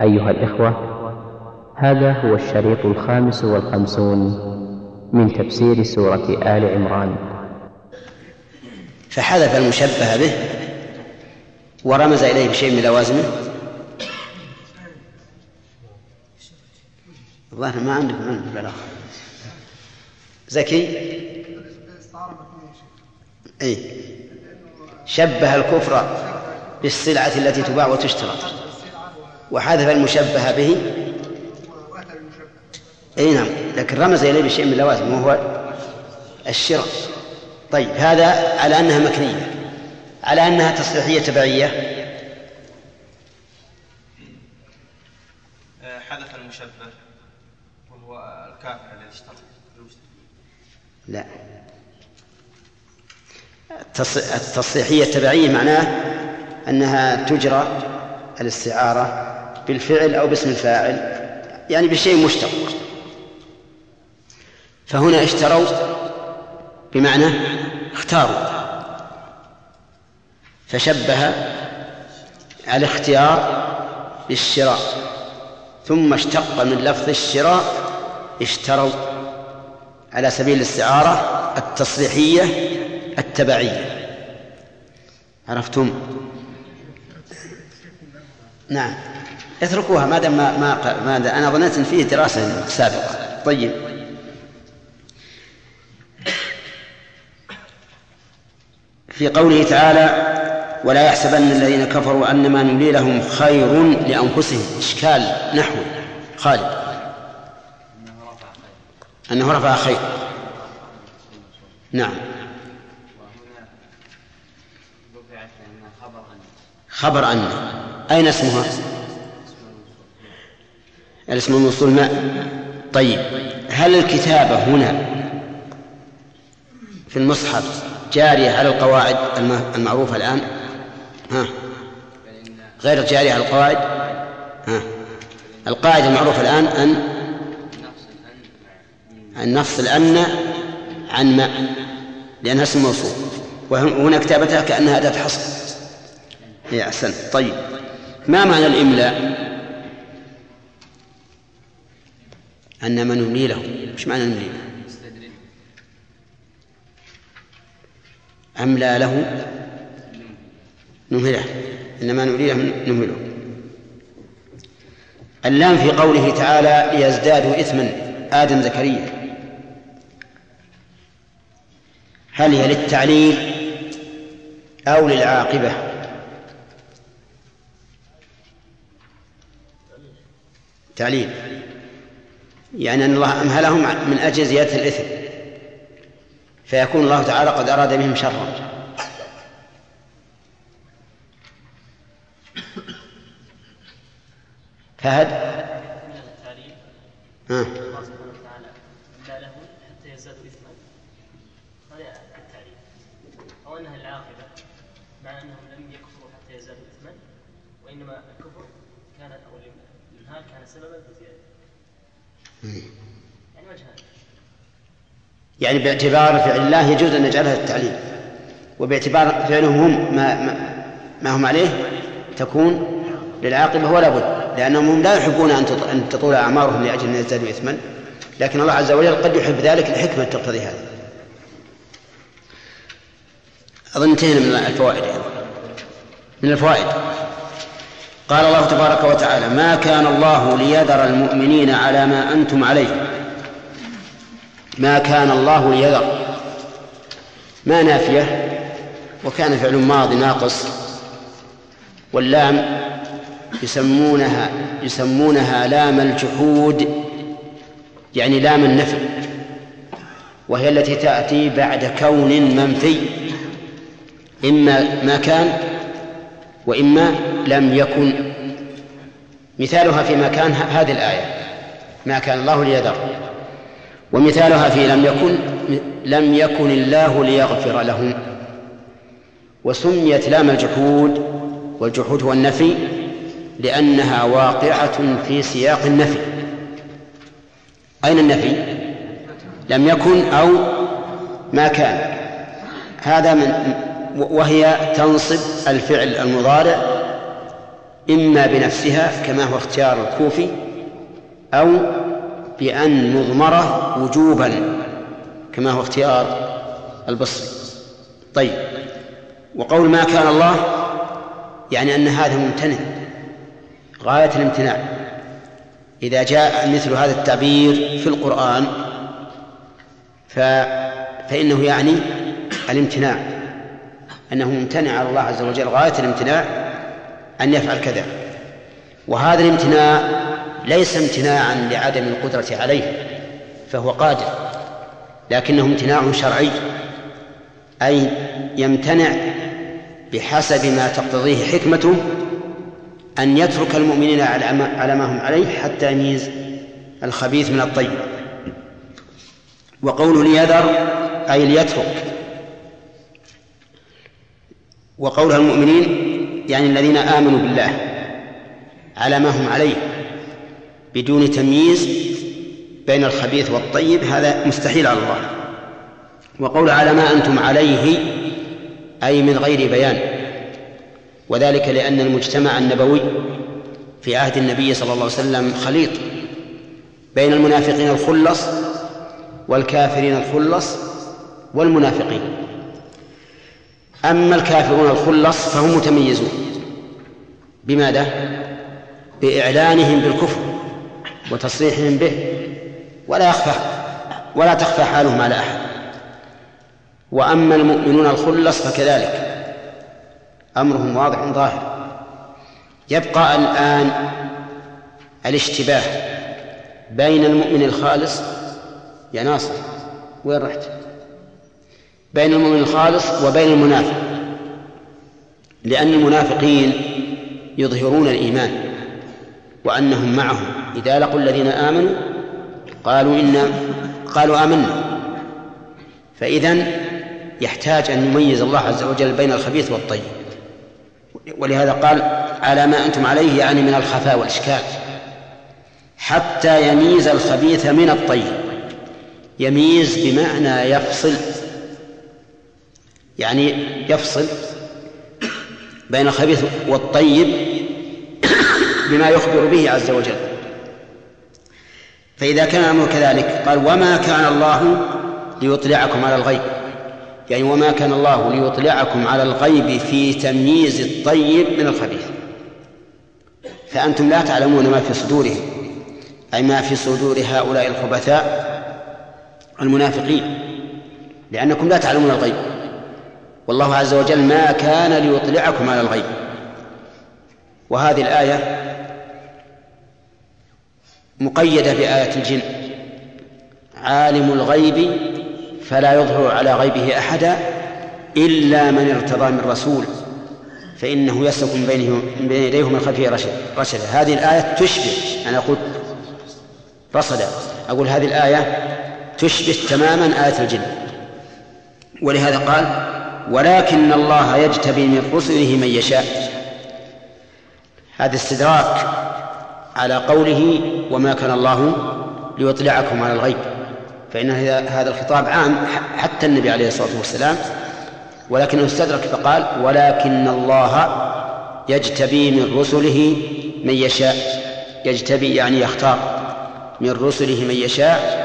أيها الإخوة هذا هو الشريط الخامس والخمسون من تفسير سورة آل عمران. فحذف المشبه به ورمز إليه بشيء من لوازمه. الظاهر ما عندك من البلاغة زكي؟ أي شبه الكفر بالسلعة التي تباع وتشترى. وحذف المشبه به. إي نعم لكن رمز إليه بشيء من اللوازم وهو الشراء طيب هذا على أنها مكنية على أنها تصريحية تبعية. حذف المشبه وهو الكافر الذي اشترى لا. التصريحية التبعية معناه أنها تجرى الاستعارة بالفعل أو باسم الفاعل يعني بشيء مشتق. فهنا اشتروا بمعنى اختاروا. فشبه الاختيار بالشراء ثم اشتق من لفظ الشراء اشتروا على سبيل الاستعارة التصريحية التبعية. عرفتم؟ نعم. اتركوها ما دام ما, ما, أنا ظننت إن فيه دراسة سابقة. طيب. في قوله تعالى ولا يحسبن الذين كفروا ان ما نملي لهم خير لأنفسهم. إشكال نحو. خالد. أنه رفع خير. نعم. خبر أن أين اسمها؟ الاسم الموصول ما طيب هل الكتابة هنا في المصحف جارية على القواعد المعروفة الآن؟ ها؟ غير جارية على القواعد؟ ها؟ القاعدة المعروفة الآن أن أن نفصل أن عن ما لأنها اسم موصول. وهنا كتابتها كأنها أداة حصر. هي أحسن. طيب ما معنى الإملاء؟ أنما نملي له. إيش معنى نملي له؟ أملى له نمهله إنما نملي له نمهله اللام في قوله تعالى ليزدادوا إثما. آدم زكريا. هل هي للتعليل أو للعاقبة؟ تعليل. يعني أن الله أمهلهم من أجل زيادة الإثم. فيكون الله تعالى قد أراد بهم شرا. فهد؟ إثما وإنما الكفر كان أو الإمهال كان سببا في زيادة يعني يعني باعتبار فعل الله يجوز أن نجعلها التعليل وباعتبار فعلهم هم ما, ما, هم عليه تكون للعاقبة ولا بد لأنهم هم لا يحبون أن تطول أعمارهم لأجل أن يزدادوا إثما لكن الله عز وجل قد يحب ذلك لحكمة تقتضي هذا. أظن انتهينا من الفوائد. من الفوائد. قال الله تبارك وتعالى ما كان الله ليذر المؤمنين على ما أنتم عليه. ما كان الله ليذر. ما نافية وكان فعل ماضي ناقص. واللام يسمونها يسمونها لام الجحود يعني لام النفي وهي التي تأتي بعد كون منفي. إما ما كان وإما لم يكن مثالها في ما كان هذه الآية. ما كان الله ليذر. ومثالها في لم يكن لم يكن الله ليغفر لهم. وسميت لام الجحود والجحود هو النفي لأنها واقعة في سياق النفي. أين النفي؟ لم يكن أو ما كان. هذا من وهي تنصب الفعل المضارع إما بنفسها كما هو اختيار الكوفي أو بأن نضمره وجوبا كما هو اختيار البصري. طيب وقول ما كان الله يعني أن هذا ممتنع غاية الامتناع. إذا جاء مثل هذا التعبير في القرآن ف... فإنه يعني الامتناع أنه ممتنع على الله عز وجل غاية الامتناع. أن يفعل كذا. وهذا الامتناع ليس امتناعا لعدم القدرة عليه فهو قادر لكنه امتناع شرعي أي يمتنع بحسب ما تقتضيه حكمته أن يترك المؤمنين على ما هم عليه حتى يميز الخبيث من الطيب. وقوله ليذر أي ليترك. وقولها المؤمنين يعني الذين آمنوا بالله على ما هم عليه بدون تمييز بين الخبيث والطيب هذا مستحيل على الله. وقول على ما أنتم عليه أي من غير بيان. وذلك لأن المجتمع النبوي في عهد النبي صلى الله عليه وسلم خليط بين المنافقين الخلص والكافرين الخلص والمنافقين. أما الكافرون الخلص فهم متميزون. بماذا؟ بإعلانهم بالكفر وتصريحهم به. ولا يخفى ولا تخفى حالهم على أحد. وأما المؤمنون الخلص فكذلك. أمرهم واضح ظاهر. يبقى الآن الاشتباه بين المؤمن الخالص يا ناصر وين رحت؟ بين المؤمن الخالص وبين المنافق. لأن المنافقين يظهرون الإيمان وأنهم معهم إذا لقوا الذين آمنوا قالوا إن قالوا آمنا. فإذا يحتاج أن يميز الله عز وجل بين الخبيث والطيب. ولهذا قال على ما أنتم عليه يعني من الخفاء والإشكال. حتى يميز الخبيث من الطيب. يميز بمعنى يفصل يعني يفصل بين الخبيث والطيب بما يخبر به عز وجل. فإذا كان الأمر كذلك قال وما كان الله ليطلعكم على الغيب. يعني وما كان الله ليطلعكم على الغيب في تمييز الطيب من الخبيث. فأنتم لا تعلمون ما في صدورهم أي ما في صدور هؤلاء الخبثاء المنافقين لأنكم لا تعلمون الغيب. والله عز وجل ما كان ليطلعكم على الغيب. وهذه الآية مقيدة بآية الجن. عالم الغيب فلا يظهر على غيبه أحدا إلا من ارتضى من رسول فإنه يسلك من بينه بين يديه من خلفه رشد رشد هذه الآية تشبه أنا أقول رصد أقول هذه الآية تشبه تماما آية الجن. ولهذا قال ولكن الله يجتبي من رسله من يشاء. هذا استدراك على قوله وما كان الله ليطلعكم على الغيب. فإن هذا الخطاب عام حتى النبي عليه الصلاة والسلام. ولكنه استدرك فقال ولكن الله يجتبي من رسله من يشاء. يجتبي يعني يختار. من رسله من يشاء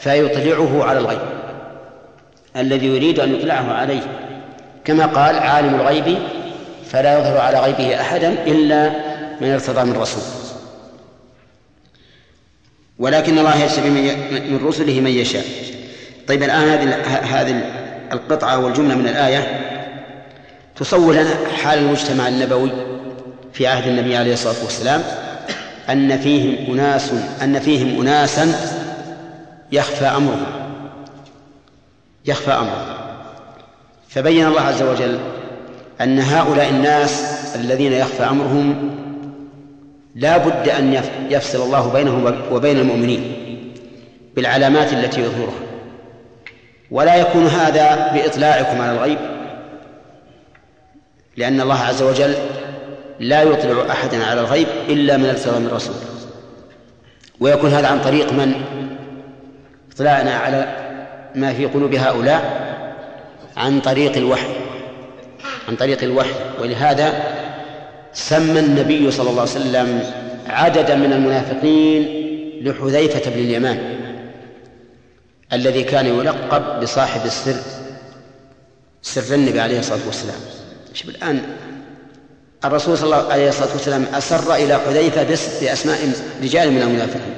فيطلعه على الغيب. الذي يريد أن يطلعه عليه. كما قال عالم الغيب فلا يظهر على غيبه أحدا إلا من ارتضى من رسول. ولكن الله يجتبي من رسله من يشاء. طيب الآن هذه هذه القطعة والجملة من الآية تصور لنا حال المجتمع النبوي في عهد النبي عليه الصلاة والسلام أن فيهم أناس أن فيهم أناسا يخفى أمرهم. يخفى أمره. فبين الله عز وجل أن هؤلاء الناس الذين يخفى أمرهم لا بد أن يفصل الله بينهم وبين المؤمنين بالعلامات التي يظهرها. ولا يكون هذا بإطلاعكم على الغيب لأن الله عز وجل لا يطلع أحدا على الغيب إلا من ارتضى من رسول. ويكون هذا عن طريق من؟ اطلاعنا على ما في قلوب هؤلاء عن طريق الوحي عن طريق الوحي. ولهذا سمى النبي صلى الله عليه وسلم عددا من المنافقين لحذيفة بن اليمان الذي كان يلقب بصاحب السر سر النبي عليه الصلاة والسلام. شوف الآن الرسول صلى الله عليه الصلاة والسلام أسر إلى حذيفة بأسماء رجال من المنافقين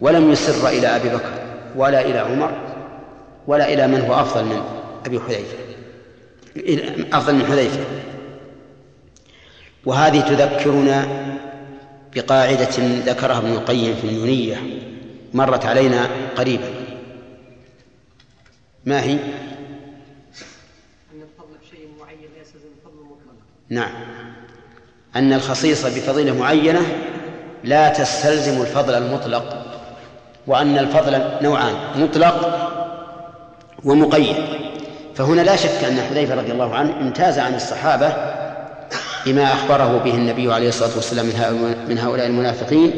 ولم يسر إلى أبي بكر ولا إلى عمر ولا إلى من هو أفضل من أبي حذيفة. أفضل من حذيفة. وهذه تذكرنا بقاعدة ذكرها ابن القيم في النونية مرت علينا قريبا. ما هي؟ أن الفضل بشيء معين يستلزم الفضل المطلق. نعم. أن الخصيصة بفضيلة معينة لا تستلزم الفضل المطلق وأن الفضل نوعان مطلق ومقيد. فهنا لا شك أن حذيفة رضي الله عنه امتاز عن الصحابة بما أخبره به النبي عليه الصلاة والسلام من هؤلاء المنافقين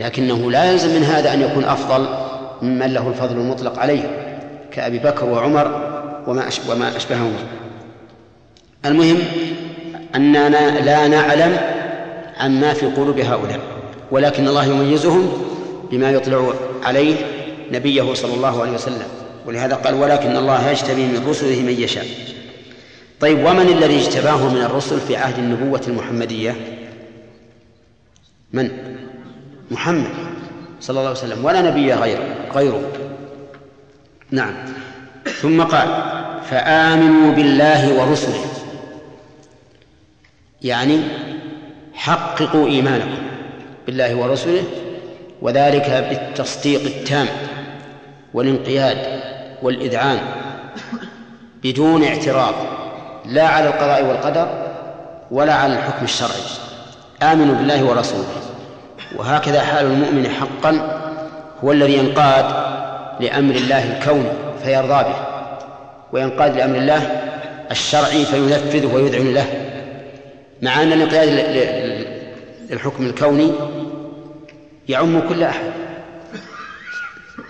لكنه لا يلزم من هذا أن يكون أفضل ممن له الفضل المطلق عليه كأبي بكر وعمر وما وما أشبههما. المهم أننا لا نعلم عما في قلوب هؤلاء ولكن الله يميزهم بما يطلع عليه نبيه صلى الله عليه وسلم. ولهذا قال ولكن الله يجتبي من رسله من يشاء. طيب ومن الذي اجتباه من الرسل في عهد النبوة المحمدية؟ من؟ محمد صلى الله عليه وسلم ولا نبي غيره غيره. نعم. ثم قال فآمنوا بالله ورسله. يعني حققوا إيمانكم بالله ورسله وذلك بالتصديق التام والانقياد والإذعان بدون اعتراض لا على القضاء والقدر ولا على الحكم الشرعي. آمنوا بالله ورسوله. وهكذا حال المؤمن حقا هو الذي ينقاد لأمر الله الكوني فيرضى به وينقاد لأمر الله الشرعي فينفذه ويذعن له. مع أن الانقياد للحكم الكوني يعم كل أحد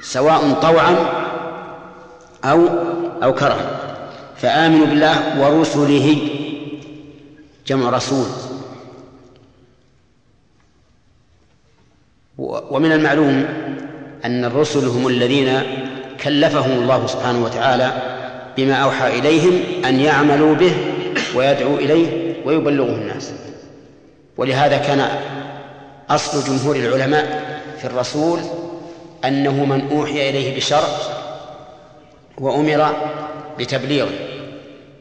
سواء طوعا أو أو كرها فآمنوا بالله ورسله جمع رسول. ومن المعلوم أن الرسل هم الذين كلفهم الله سبحانه وتعالى بما أوحى إليهم أن يعملوا به ويدعوا إليه ويبلغه الناس. ولهذا كان أصل جمهور العلماء في الرسول أنه من أوحي إليه بشرع وأمر بتبليغه.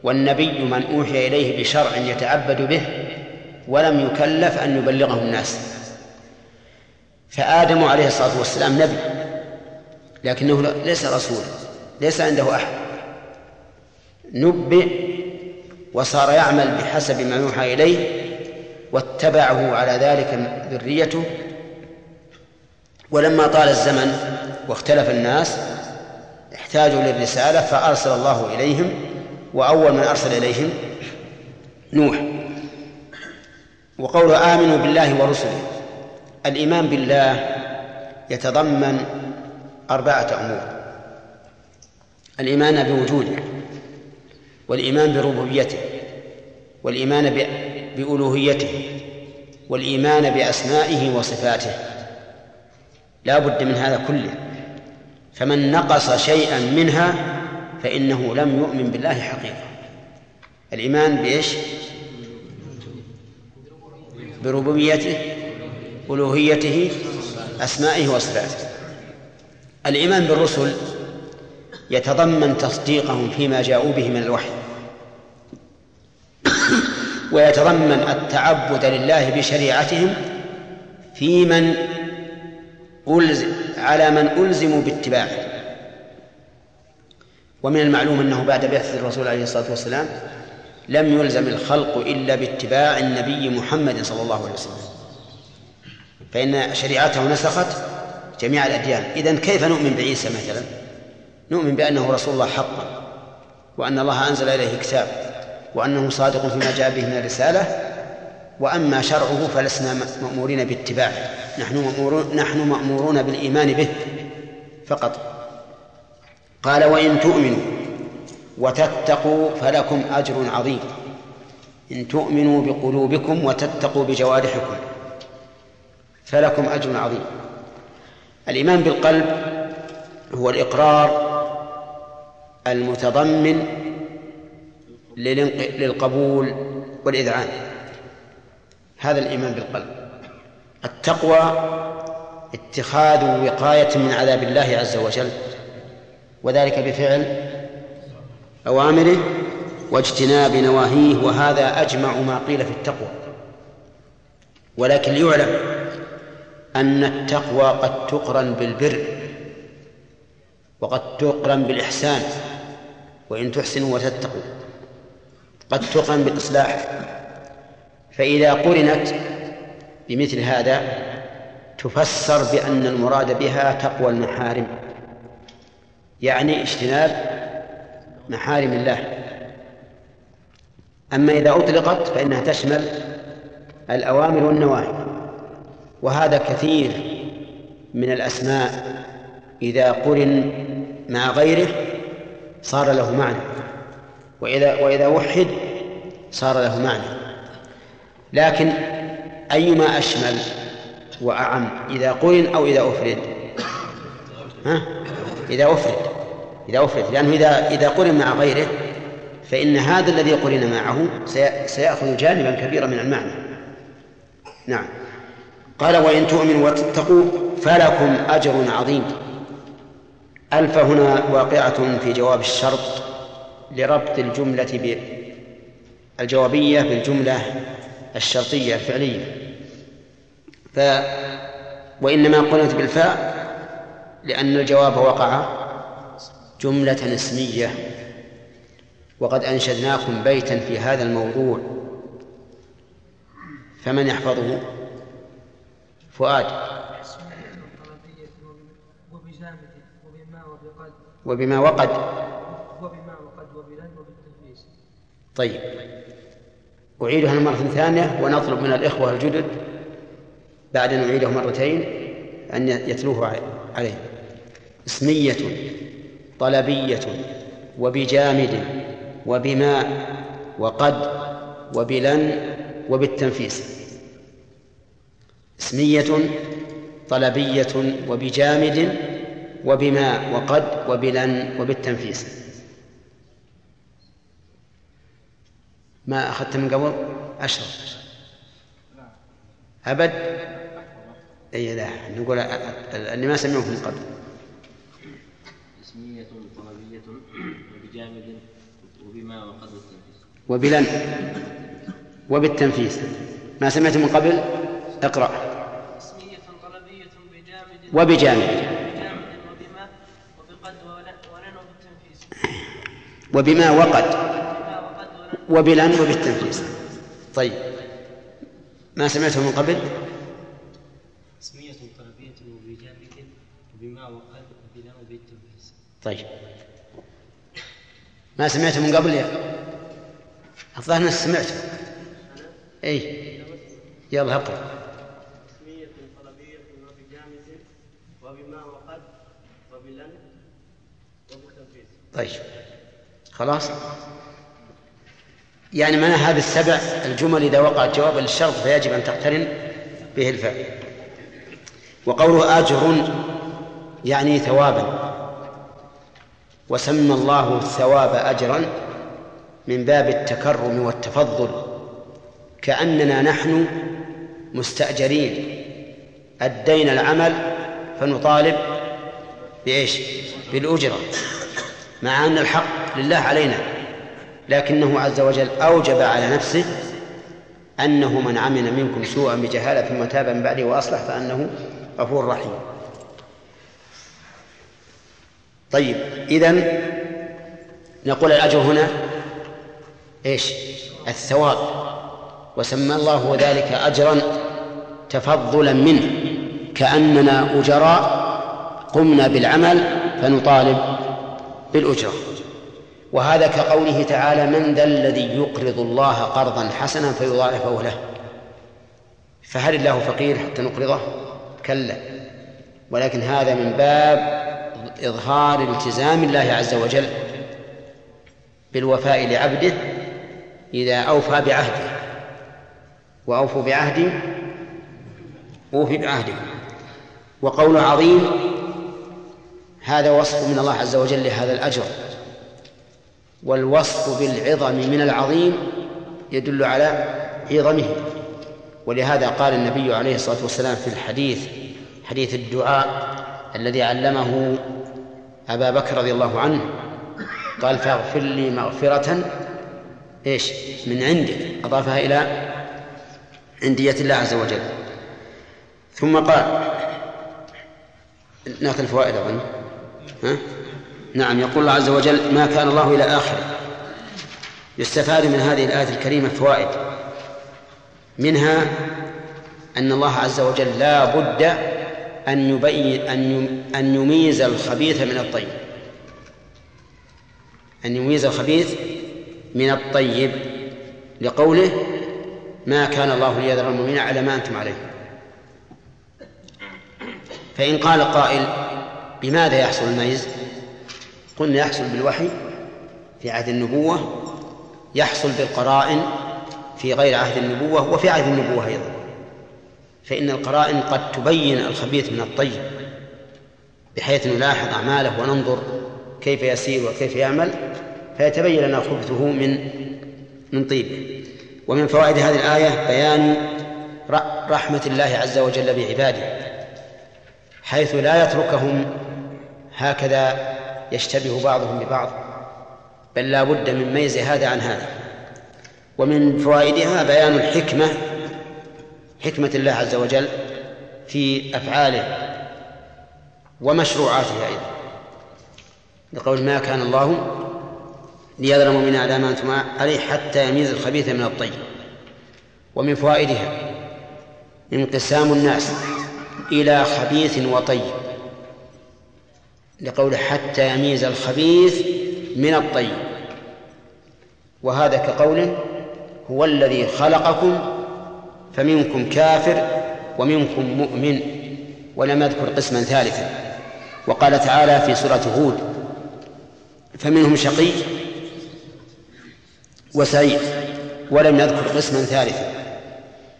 والنبي من أوحي إليه بشرع يتعبد به ولم يكلف أن يبلغه الناس. فآدم عليه الصلاة والسلام نبي لكنه ليس رسولا ليس عنده أحد. نبئ وصار يعمل بحسب ما يوحى إليه واتبعه على ذلك ذريته. ولما طال الزمن واختلف الناس احتاجوا للرسالة فأرسل الله إليهم وأول من أرسل إليهم نوح. وقول آمنوا بالله ورسله الإيمان بالله يتضمن أربعة أمور الإيمان بوجوده والإيمان بربوبيته والإيمان بألوهيته والإيمان بأسمائه وصفاته. لا بد من هذا كله. فمن نقص شيئا منها فإنه لم يؤمن بالله حقيقة. الإيمان بإيش؟ بربوبيته ألوهيته أسمائه وصفاته. الإيمان بالرسل يتضمن تصديقهم فيما جاءوا به من الوحي ويتضمن التعبد لله بشريعتهم في من ألزم على من ألزموا باتباعه. ومن المعلوم أنه بعد بعثة الرسول عليه الصلاة والسلام لم يلزم الخلق إلا باتباع النبي محمد صلى الله عليه وسلم. فإن شريعته نسخت جميع الأديان. إذن كيف نؤمن بعيسى مثلا؟ نؤمن بأنه رسول الله حقا وأن الله أنزل إليه كتاب وأنه صادق فيما جاء به من الرسالة وأما شرعه فلسنا مأمورين باتباعه. نحن مأمورون, نحن مأمورون بالإيمان به فقط. قال وإن تؤمنوا وتتقوا فلكم أجر عظيم. إن تؤمنوا بقلوبكم وتتقوا بجوارحكم فلكم أجر عظيم. الإيمان بالقلب هو الإقرار المتضمن للقبول والإذعان. هذا الإيمان بالقلب. التقوى اتخاذ وقاية من عذاب الله عز وجل وذلك بفعل أوامره واجتناب نواهيه وهذا أجمع ما قيل في التقوى. ولكن ليعلم أن التقوى قد تقرن بالبر وقد تقرن بالإحسان وإن تحسنوا وتتقوا قد تقرن بالإصلاح. فإذا قرنت بمثل هذا تفسر بأن المراد بها تقوى المحارم. يعني اجتناب محارم الله. أما إذا أطلقت فإنها تشمل الأوامر والنواهي. وهذا كثير من الأسماء إذا قرن مع غيره صار له معنى. وإذا وإذا وحد صار له معنى. لكن أيما أشمل وأعم إذا قرن أو إذا أفرد. ها؟ إذا أفرد إذا أفرد. لأنه إذا إذا قرن مع غيره فإن هذا الذي قرن معه سيأخذ جانبا كبيرا من المعنى. نعم. قال وإن تؤمنوا وتتقوا فلكم أجر عظيم. ألف هنا واقعة في جواب الشرط لربط الجملة الجوابية بالجملة الشرطية الفعلية. ف وإنما قلت بالفاء لأن الجواب وقع جملة اسمية. وقد أنشدناكم بيتا في هذا الموضوع. فمن يحفظه؟ فؤاد. وبما وقد. وبما وقد وبلن وبالتنفيس طيب. أعيدها مرة ثانية ونطلب من الإخوة الجدد بعد أن نعيده مرتين أن يتلوه عليه. اسمية طلبية وبجامد وبماء وقد وبلن وبالتنفيس. اسمية طلبية وبجامد وبماء وقد وبلن وبالتنفيس. ما أخذت من قبل؟ أشرف أبد؟ أي لا. نقول اللي ما سمعوه من قبل. اسمية طلبية وبجامد وبما وقد التنفيس وبلن وبالتنفيس ما سمعت من قبل؟ اقرأ. اسمية طلبية بجامد وبجامد. بجامد وبما وبقد ولن وبالتنفيس وبما وقد. وبلن وبالتنفيس طيب. ما سمعته من قبل؟ اسمية طلبية وبجامد وبما وقد وبلا وبالتنفيس طيب. ما سمعته من قبل يا الظاهر أنك سمعته. اي يلا اقرا اسمية طلبية وبجامد وبما وقد وبلن وبالتنفيذ. طيب. خلاص. يعني معنى هذه السبع الجمل إذا وقعت جوابا للشرط فيجب أن تقترن به الفعل. وقوله أجر يعني ثوابا. وسمى الله الثواب أجرا من باب التكرم والتفضل كأننا نحن مستأجرين أدينا العمل فنطالب بإيش؟ بالأجرة مع أن الحق لله علينا. لكنه عز وجل أوجب على نفسه أنه من عمل منكم سوءا بجهالة ثم تاب من بعده وأصلح فأنه غفور رحيم. طيب إذن نقول الأجر هنا إيش؟ الثواب. وسمى الله ذلك أجرا تفضلا منه كأننا أجراء قمنا بالعمل فنطالب بالأجرة. وهذا كقوله تعالى من ذا الذي يقرض الله قرضا حسنا فيضاعفه له. فهل الله فقير حتى نقرضه؟ كلا. ولكن هذا من باب إظهار التزام الله عز وجل بالوفاء لعبده إذا أوفى بعهده. وأوفوا بعهدي أوفي بعهدكم وقول عظيم هذا وصف من الله عز وجل لهذا الأجر. والوصف بالعظم من العظيم يدل على عظمه. ولهذا قال النبي عليه الصلاة والسلام في الحديث حديث الدعاء الذي علمه أبا بكر رضي الله عنه قال فاغفر لي مغفرة إيش؟ من عندك. أضافها إلى عندية الله عز وجل. ثم قال ناخذ الفوائد أظن. ها؟ نعم يقول الله عز وجل ما كان الله إلى آخره يستفاد من هذه الآية الكريمة فوائد. منها أن الله عز وجل لا بد أن يبين أن يميز الخبيث من الطيب. أن يميز الخبيث من الطيب. لقوله ما كان الله ليذر المؤمنين على ما أنتم عليه. فإن قال قائل بماذا يحصل الميز؟ قلنا يحصل بالوحي في عهد النبوة يحصل بالقرائن في غير عهد النبوة وفي عهد النبوة أيضا. فإن القرائن قد تبين الخبيث من الطيب بحيث نلاحظ أعماله وننظر كيف يسير وكيف يعمل فيتبين لنا خبثه من من طيبه ومن فوائد هذه الآية بيان رحمة الله عز وجل بعباده حيث لا يتركهم هكذا يشتبه بعضهم ببعض بل لا بد من ميز هذا عن هذا. ومن فوائدها بيان الحكمة حكمة الله عز وجل في أفعاله ومشروعاته أيضا. لقول ما كان الله ليذر المؤمن على ما أنتم عليه حتى يميز الخبيث من الطيب. ومن فوائدها انقسام الناس إلى خبيث وطيب. لقول حتى يميز الخبيث من الطيب. وهذا كقوله هو الذي خلقكم فمنكم كافر ومنكم مؤمن. ولم يذكر قسما ثالثا. وقال تعالى في سورة هود فمنهم شقي وسعيد. ولم يذكر قسما ثالثا.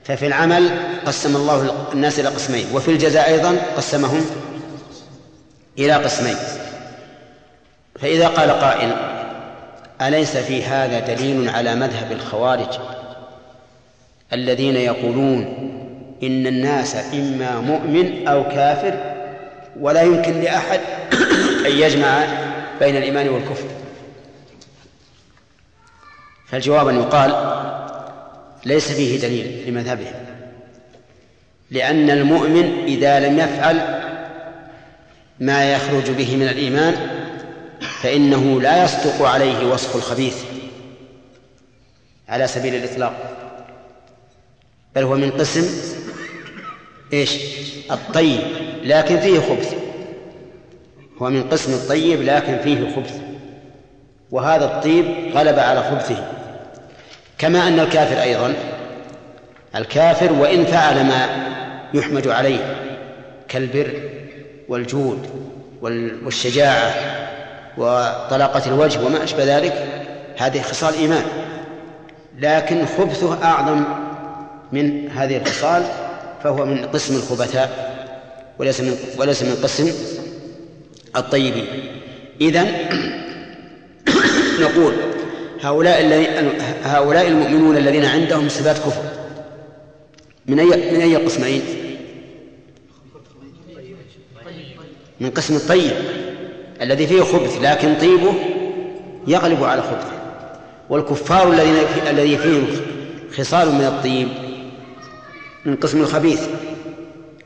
ففي العمل قسم الله الناس إلى قسمين. وفي الجزاء أيضا قسمهم إلى قسمين. فإذا قال قائل أليس في هذا دليل على مذهب الخوارج الذين يقولون إن الناس إما مؤمن أو كافر ولا يمكن لأحد أن يجمع بين الإيمان والكفر؟ فالجواب أن يقال ليس فيه دليل لمذهبهم لأن المؤمن إذا لم يفعل ما يخرج به من الإيمان فإنه لا يصدق عليه وصف الخبيث على سبيل الإطلاق. بل هو من قسم إيش؟ الطيب لكن فيه خبث. هو من قسم الطيب لكن فيه خبث. وهذا الطيب غلب على خبثه. كما أن الكافر أيضا الكافر وإن فعل ما يحمد عليه كالبر والجود والشجاعة وطلاقة الوجه وما أشبه ذلك هذه خصال إيمان لكن خبثه أعظم من هذه الخصال فهو من قسم الخبثاء وليس من وليس من قسم الطيبين إذا نقول هؤلاء هؤلاء المؤمنون الذين عندهم صفات كفر من أي من أي قسمين؟ من قسم الطيب الذي فيه خبث لكن طيبه يغلب على خبثه. والكفار الذين الذي فيهم خصال من الطيب من قسم الخبيث.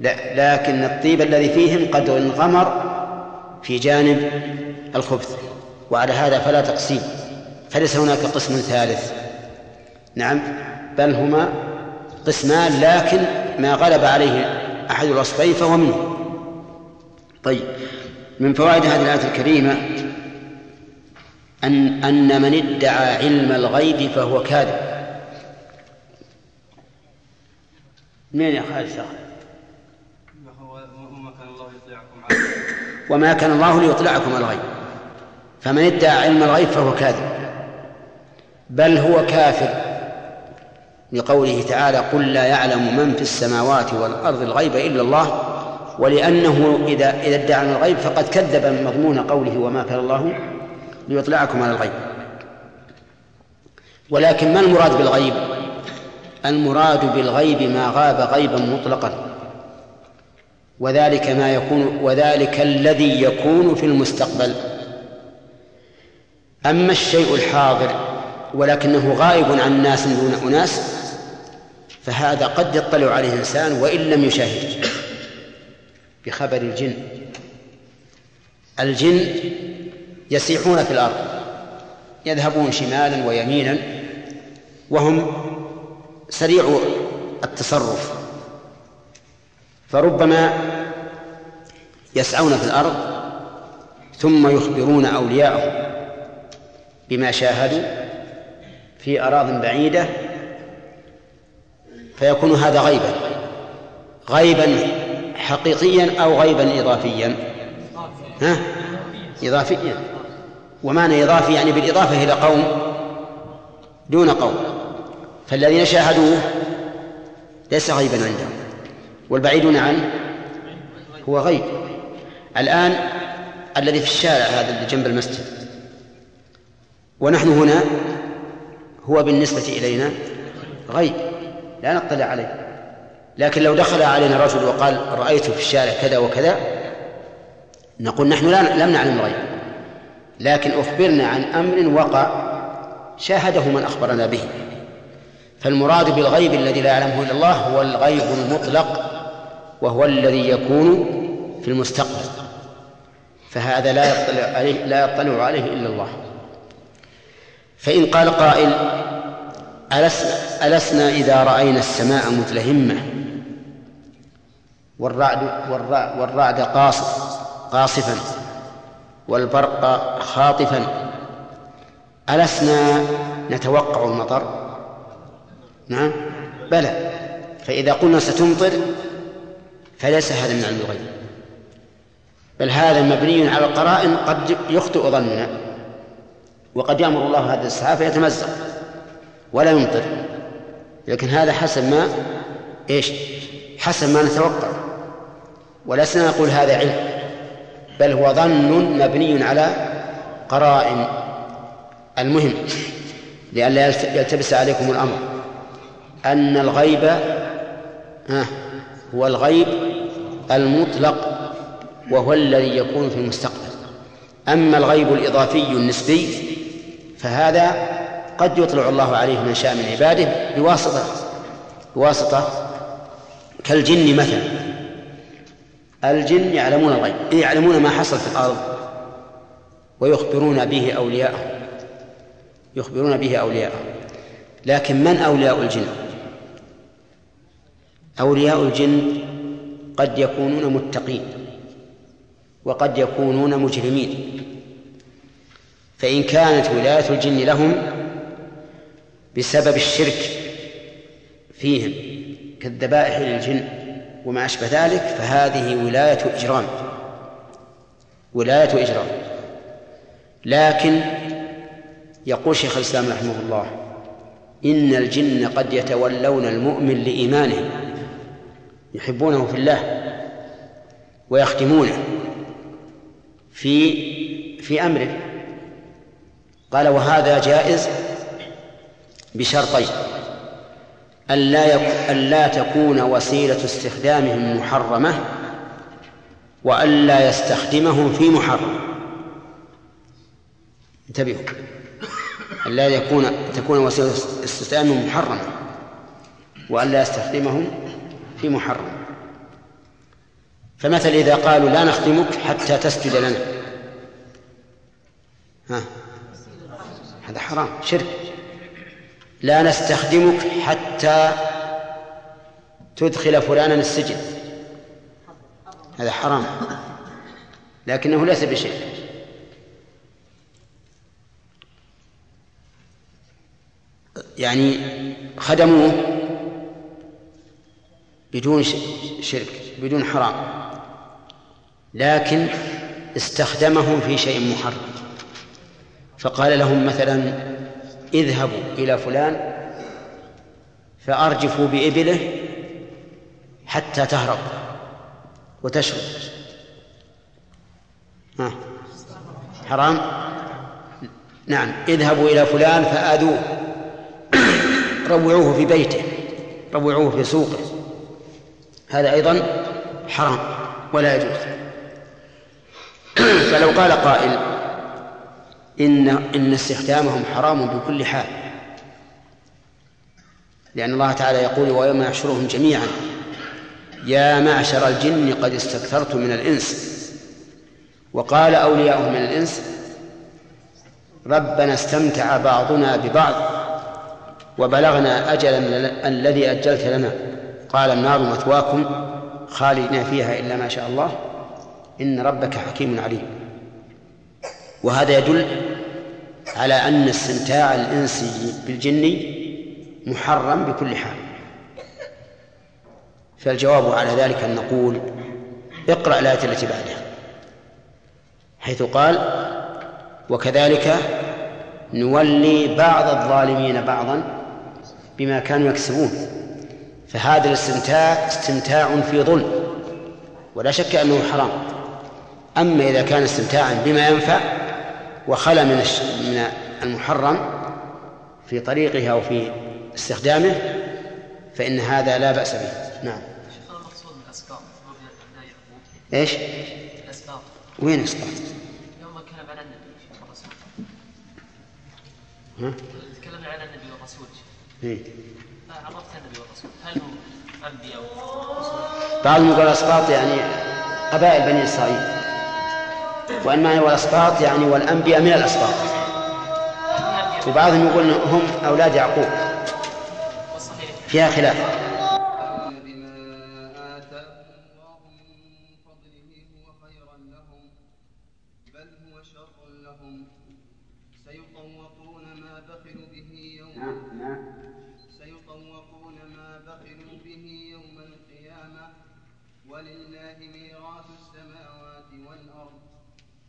لا لكن الطيب الذي فيهم قد انغمر في جانب الخبث. وعلى هذا فلا تقسيم. فليس هناك قسم ثالث. نعم. بل هما قسمان لكن ما غلب عليه أحد الوصفين فهو منه. طيب من فوائد هذه الآية الكريمة أن أن من ادعى علم الغيب فهو كاذب. من يا خالد الله وما كان الله ليطلعكم على الغيب. فمن ادعى علم الغيب فهو كاذب. بل هو كافر لقوله تعالى قل لا يعلم من في السماوات والأرض الغيب إلا الله ولأنه إذا إذا ادعى الغيب فقد كذب مضمون قوله وما كان الله ليطلعكم على الغيب. ولكن ما المراد بالغيب؟ المراد بالغيب ما غاب غيبا مطلقا. وذلك ما يكون وذلك الذي يكون في المستقبل. أما الشيء الحاضر ولكنه غائب عن ناس دون أناس فهذا قد يطلع عليه الإنسان وإن لم يشاهد. بخبر الجن. الجن يسيحون في الأرض يذهبون شمالا ويمينا وهم سريع التصرف. فربما يسعون في الأرض ثم يخبرون أولياءهم بما شاهدوا في أراض بعيدة فيكون هذا غيبا غيبا حقيقيا أو غيبا إضافيا. ها؟ إضافيا. ومعنى إضافي يعني بالإضافة إلى قوم دون قوم. فالذين شاهدوه ليس غيبا عندهم. والبعيدون عنه هو غيب. الآن الذي في الشارع هذا اللي جنب المسجد. ونحن هنا هو بالنسبة إلينا غيب. لا نطلع عليه. لكن لو دخل علينا رجل وقال رأيته في الشارع كذا وكذا نقول نحن لم نعلم الغيب. لكن أخبرنا عن أمر وقع شاهده من أخبرنا به. فالمراد بالغيب الذي لا يعلمه إلا الله هو الغيب المطلق وهو الذي يكون في المستقبل. فهذا لا يطلع عليه لا يطلع عليه إلا الله. فإن قال قائل ألسنا, ألسنا إذا رأينا السماء متلهمة؟ والرعد والرعد, قاصف قاصفا والبرق خاطفا. ألسنا نتوقع المطر؟ نعم. بلى. فإذا قلنا ستمطر فليس هذا من علم الغيب بل هذا مبني على القرائن قد يخطئ ظننا وقد يأمر الله هذا السحاب فيتمزق ولا يمطر. لكن هذا حسب ما إيش؟ حسب ما نتوقع. ولسنا نقول هذا علم بل هو ظن مبني على قرائن. المهم لئلا يلتبس عليكم الأمر أن الغيب ها هو الغيب المطلق وهو الذي يكون في المستقبل. أما الغيب الإضافي النسبي فهذا قد يطلع الله عليه من شاء من عباده بواسطة بواسطة كالجن مثلا. الجن يعلمون الغيب. يعلمون ما حصل في الأرض. ويخبرون به أولياءهم يخبرون به أولياءهم لكن من أولياء الجن؟ أولياء الجن قد يكونون متقين وقد يكونون مجرمين. فإن كانت ولاية الجن لهم بسبب الشرك فيهم كالذبائح للجن وما أشبه ذلك فهذه ولاية إجرام. ولاية إجرام. لكن يقول شيخ الإسلام رحمه الله إن الجن قد يتولون المؤمن لإيمانه يحبونه في الله ويخدمونه في في أمره. قال وهذا جائز بشرطين ألا ألا تكون وسيلة استخدامهم محرمة وألا يستخدمهم في محرم. انتبهوا. ألا يكون تكون وسيلة استخدامهم محرمة وألا يستخدمهم في محرم. فمثل إذا قالوا لا نخدمك حتى تسجد لنا. ها؟ هذا حرام شرك. لا نستخدمك حتى تدخل فلانا السجن. هذا حرام. لكنه ليس بشيء. يعني خدموه بدون شرك بدون حرام. لكن استخدمهم في شيء محرم. فقال لهم مثلا اذهبوا إلى فلان فأرجفوا بإبله حتى تهرب وتشرب. ها. حرام؟ نعم. اذهبوا إلى فلان فآذوه. روعوه في بيته. روعوه في سوقه. هذا أيضا حرام ولا يجوز. فلو قال قائل إن إن استخدامهم حرام بكل حال. لأن الله تعالى يقول ويوم يحشرهم جميعا. يا معشر الجن قد استكثرتم من الإنس. وقال أولياؤه من الإنس ربنا استمتع بعضنا ببعض وبلغنا أجلا الذي أجلت لنا. قال النار مثواكم خالدين فيها إلا ما شاء الله. إن ربك حكيم عليم. وهذا يدل على أن استمتاع الإنس بالجن محرم بكل حال. فالجواب على ذلك أن نقول اقرأ الآية التي بعدها حيث قال وكذلك نولي بعض الظالمين بعضا بما كانوا يكسبون. فهذا الاستمتاع استمتاع في ظلم ولا شك أنه حرام. أما إذا كان استمتاعا بما ينفع وخلى من من المحرم في طريقه أو في استخدامه فإن هذا لا بأس به نعم الاسباب إيش؟ الاسباب وين اسقاط؟ يوم كلم عن النبي شيخ الرسول ها؟ تكلمنا عن النبي والرسول إيه. عرفت النبي والرسول هل هم أنبياء؟ بعضهم يقول الاسقاط يعني قبائل بني إسرائيل وإن معنى والاسقاط يعني والأنبياء من الاسقاط وبعضهم يقول هم أولاد يعقوب. فيها خلاف. ولله ميراث السماوات والأرض.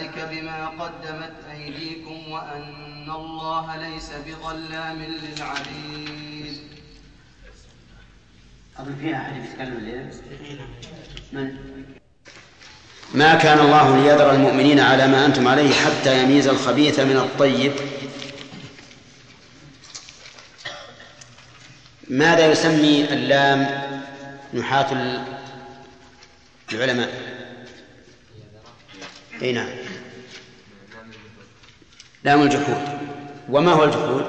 ذلك بما قدمت أيديكم وأن الله ليس بظلام للعبيد. أظن فيها أحد يتكلم الليلة من؟ ما كان الله ليذر المؤمنين على ما أنتم عليه حتى يميز الخبيث من الطيب. ماذا يسمي اللام نحاة ال- العلماء؟ اي نعم. لام الجحود. وما هو الجحود؟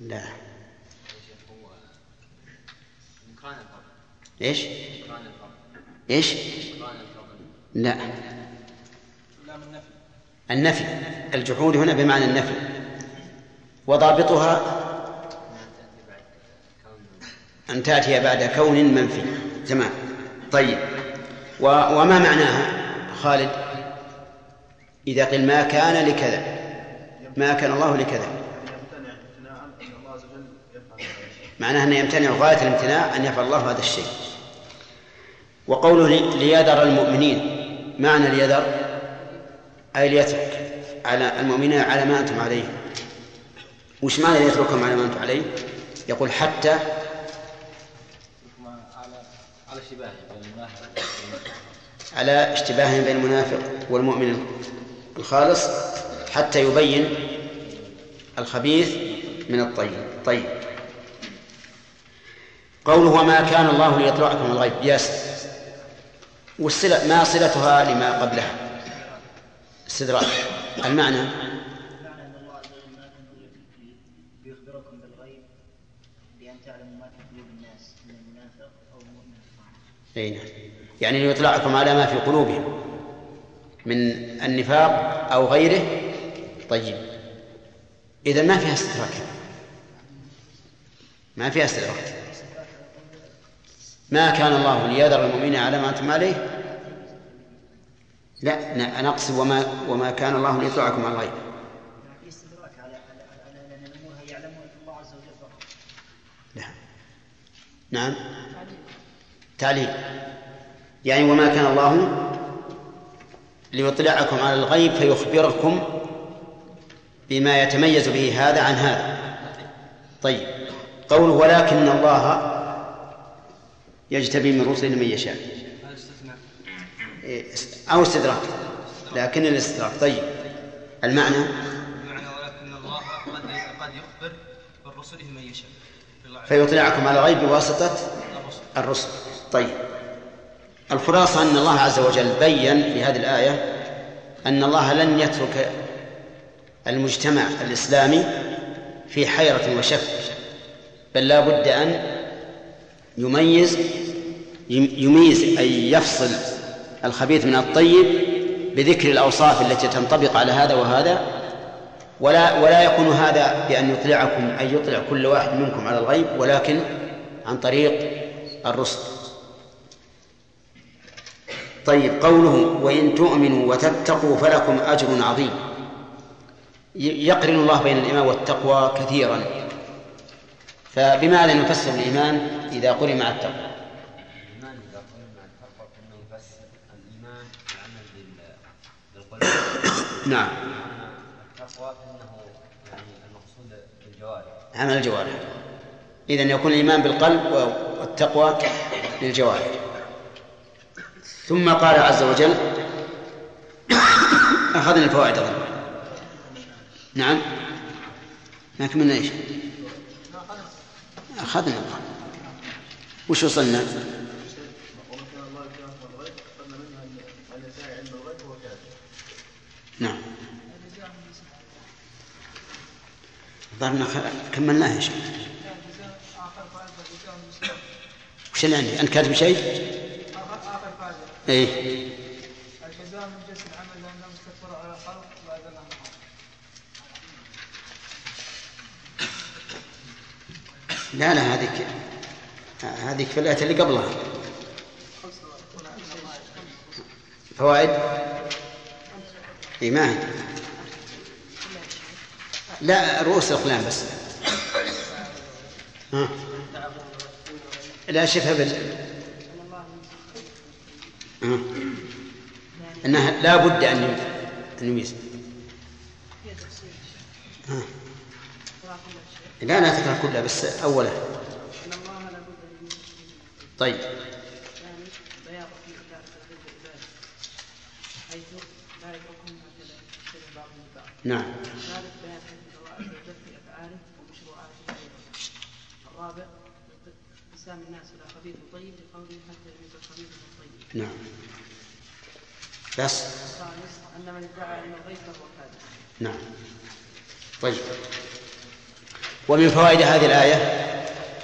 لا. إيش؟ إيش؟ لا. النفي. الجحود هنا بمعنى النفي. وضابطها أن تأتي بعد كون منفي. تمام. طيب. وما معناها؟ خالد إذا قيل ما كان لكذا ما كان الله لكذا. معناها أن يمتنع غاية الامتناع أن يفعل الله هذا الشيء. وقوله لي- ليذر المؤمنين. معنى ليذر؟ أي ليترك على المؤمنين على ما أنتم عليه. وش معنى ليتركهم على ما أنتم عليه؟ يقول حتى على على شباهه المنافق على اشتباه بين المنافق والمؤمن الخالص حتى يبين الخبيث من الطيب. طيب. قوله وما كان الله ليطلعكم الغيب ياسر والصلة ما صلتها لما قبلها. استدراك. المعنى. أي نعم. يعني ليطلعكم على ما في قلوبهم من النفاق أو غيره. طيب. إذا ما فيها استدراك. ما فيها استدراك. ما كان الله ليذر المؤمنين على ما أنتم عليه؟ لا نقصد وما وما كان الله ليطلعكم على الغيب. نعم. تعليل. يعني وما كان الله ليطلعكم على الغيب فيخبركم بما يتميز به هذا عن هذا. طيب. قوله ولكن الله يجتبي من رسله من يشاء. إيه، أو استدراك. لكن الاستدراك. طيب. المعنى؟ بمعنى ولكن الله قد قد يخبر من رسله من يشاء. فيطلعكم على الغيب بواسطة الرسل. طيب. الخلاصة أن الله عز وجل بين في هذه الآية أن الله لن يترك المجتمع الإسلامي في حيرة وشك بل لا بد أن يميز يميز أي يفصل الخبيث من الطيب بذكر الأوصاف التي تنطبق على هذا وهذا. ولا ولا يكون هذا بأن يطلعكم أن يطلع كل واحد منكم على الغيب ولكن عن طريق الرسل. طيب قوله وإن تؤمنوا وتتقوا فلكم أجر عظيم. يقرن الله بين الإيمان والتقوى كثيرا. فبماذا نفسر الإيمان إذا قرن مع التقوى. الإيمان إذا قلنا مع التقوى فإنه يفسر الإيمان العمل نعم. التقوى فإنه يعني المقصود بالجوارح. عمل الجوارح. إذا يكون الإيمان بالقلب والتقوى للجوارح ثم قال عز وجل أخذنا الفوائد أظن نعم. ما كملنا إيش؟ أخذنا. وش وصلنا؟ نعم. ظهرنا كملناها شيخ. وش اللي عندي؟ أنت كاتب شيء؟ إيه. الجزاء من جنس العمل على الخلق لا لا هذيك هذيك في الآية اللي قبلها. فوائد؟ إيه ما لا رؤوس الأقلام بس. ها؟ لا شفها بال ها. أنها لا بد أن أن يميز. لا لا تكره كلها بس أولها طيب يعني بياض في ذلك العباد حيث لا يتركهم هكذا يشتبه بعضهم ببعض نعم ثالث بيان حكمه الله عز وجل في افعاله ومشروعاته أيضا الرابع انقسام الناس إلى خبيث وطيب لقوله حتى يميز الخبيث من الطيب نعم. بس. من نعم. طيب. ومن فوائد هذه الآية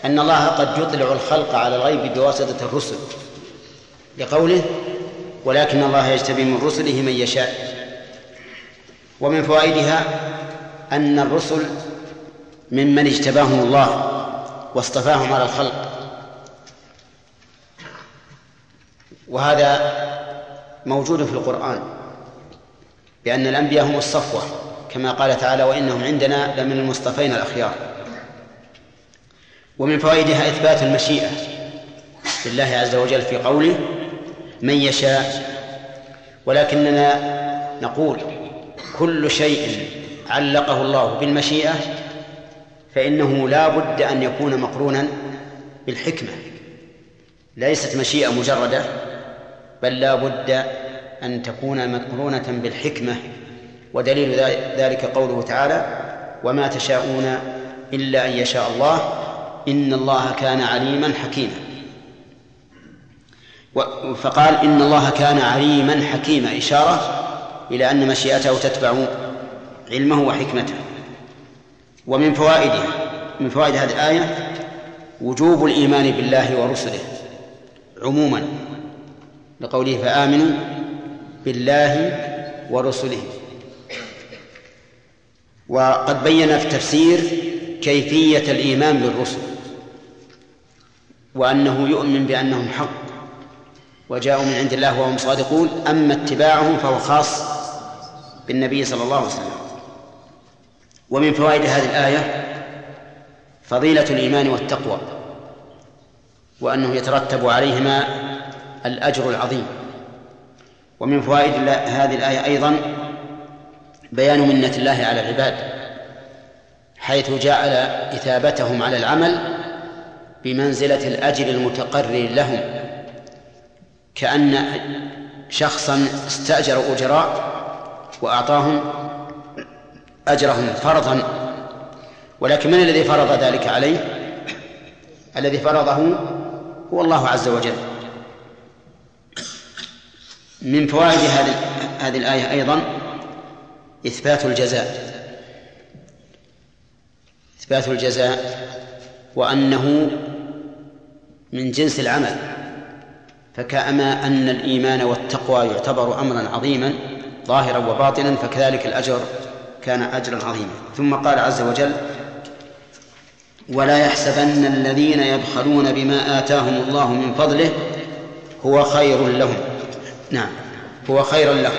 أن الله قد يطلع الخلق على الغيب بواسطة الرسل. لقوله ولكن الله يجتبي من رسله من يشاء ومن فوائدها أن الرسل ممن اجتباهم الله واصطفاهم على الخلق. وهذا موجود في القرآن بأن الأنبياء هم الصفوة كما قال تعالى وإنهم عندنا لمن المصطفين الأخيار ومن فوائدها إثبات المشيئة لله عز وجل في قوله من يشاء ولكننا نقول كل شيء علقه الله بالمشيئة فإنه لا بد أن يكون مقرونا بالحكمة ليست مشيئة مجردة بل لا بد أن تكون مقرونة بالحكمة ودليل ذلك قوله تعالى وما تشاءون إلا أن يشاء الله إن الله كان عليما حكيما. فقال إن الله كان عليما حكيما. إشارة إلى أن مشيئته تتبع علمه وحكمته. ومن فوائده من فوائد هذه الآية وجوب الإيمان بالله ورسله عموما. لقوله فآمنوا بالله ورسله. وقد بين في التفسير كيفية الإيمان بالرسل وأنه يؤمن بأنهم حق وجاءوا من عند الله وهم صادقون أما اتباعهم فهو خاص بالنبي صلى الله عليه وسلم. ومن فوائد هذه الآية فضيلة الإيمان والتقوى وأنه يترتب عليهما الأجر العظيم. ومن فوائد هذه الآية أيضا بيان منة الله على العباد حيث جعل إثابتهم على العمل بمنزلة الأجر المتقرر لهم. كأن شخصا استأجر أجراء وأعطاهم أجرهم فرضا ولكن من الذي فرض ذلك عليه؟ الذي فرضه هو الله عز وجل. من فوائد هذه هذه الآية أيضا إثبات الجزاء. إثبات الجزاء وأنه من جنس العمل. فكأما أن الإيمان والتقوى يعتبر أمرا عظيما ظاهرا وباطنا فكذلك الأجر كان أجرا عظيما. ثم قال عز وجل ولا يحسبن الذين يبخلون بما آتاهم الله من فضله هو خير لهم. نعم. هو خير لهم.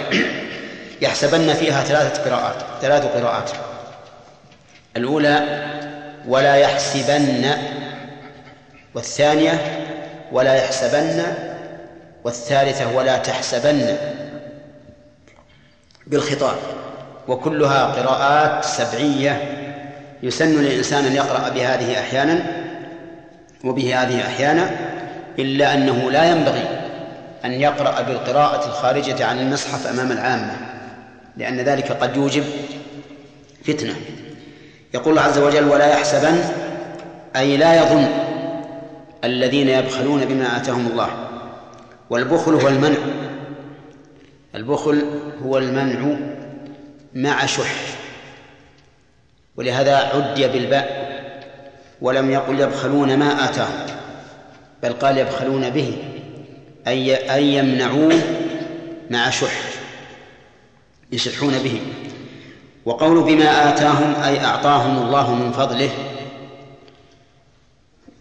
يحسبن فيها ثلاثة قراءات ثلاث قراءات. الأولى ولا يحسبن والثانية ولا يحسبن والثالثة ولا تحسبن. بالخطاب. وكلها قراءات سبعية. يسن للإنسان أن يقرأ بهذه أحيانا وبه هذه أحيانا إلا أنه لا ينبغي أن يقرأ بالقراءة الخارجة عن المصحف أمام العامة لأن ذلك قد يوجب فتنة. يقول الله عز وجل ولا يحسبن أي لا يظن الذين يبخلون بما آتاهم الله. والبخل هو المنع. البخل هو المنع مع شح. ولهذا عدي بالباء ولم يقل يبخلون ما آتاهم بل قال يبخلون به. أي أن يمنعوه مع شح يشحون به. وقول بما آتاهم أي أعطاهم الله من فضله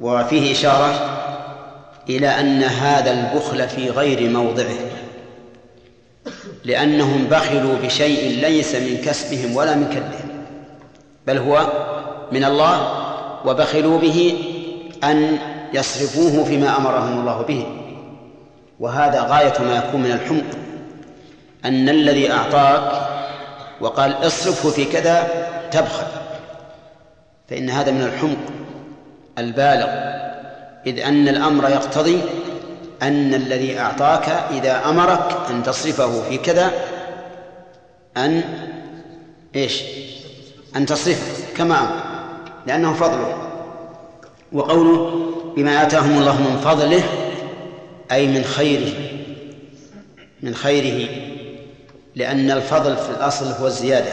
وفيه إشارة إلى أن هذا البخل في غير موضعه لأنهم بخلوا بشيء ليس من كسبهم ولا من كدهم بل هو من الله وبخلوا به أن يصرفوه فيما أمرهم الله به. وهذا غاية ما يكون من الحمق. أن الذي أعطاك وقال اصرفه في كذا تبخل. فإن هذا من الحمق البالغ. إذ أن الأمر يقتضي أن الذي أعطاك إذا أمرك أن تصرفه في كذا أن إيش؟ أن تصرفه كما أمر. لأنه فضله. وقوله بما آتاهم الله من فضله أي من خيره من خيره لأن الفضل في الأصل هو الزيادة.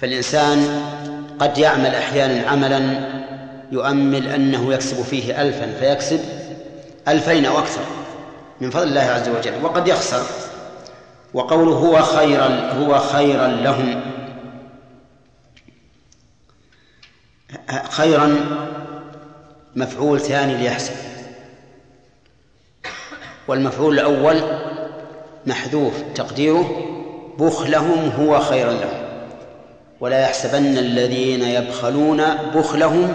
فالإنسان قد يعمل أحيانا عملا يؤمل أنه يكسب فيه ألفا فيكسب ألفين أو أكثر من فضل الله عز وجل وقد يخسر. وقوله هو خيرا هو خيرا لهم. خيرا مفعول ثاني ليحسب. والمفعول الأول محذوف تقديره بخلهم هو خيرا لهم. ولا يحسبن الذين يبخلون بخلهم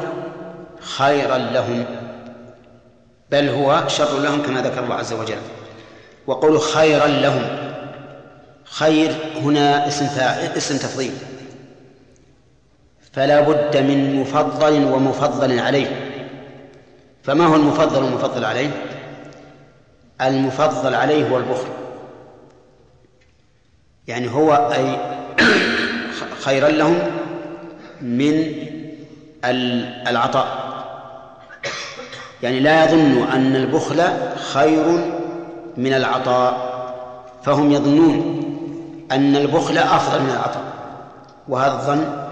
خيرا لهم بل هو شر لهم كما ذكر الله عز وجل. وقول خيرا لهم خير هنا اسم اسم تفضيل. فلا بد من مفضل ومفضل عليه. فما هو المفضل والمفضل عليه؟ المفضل عليه هو البخل. يعني هو أي خيرا لهم من العطاء. يعني لا يظن أن البخل خير من العطاء فهم يظنون أن البخل أفضل من العطاء وهذا الظن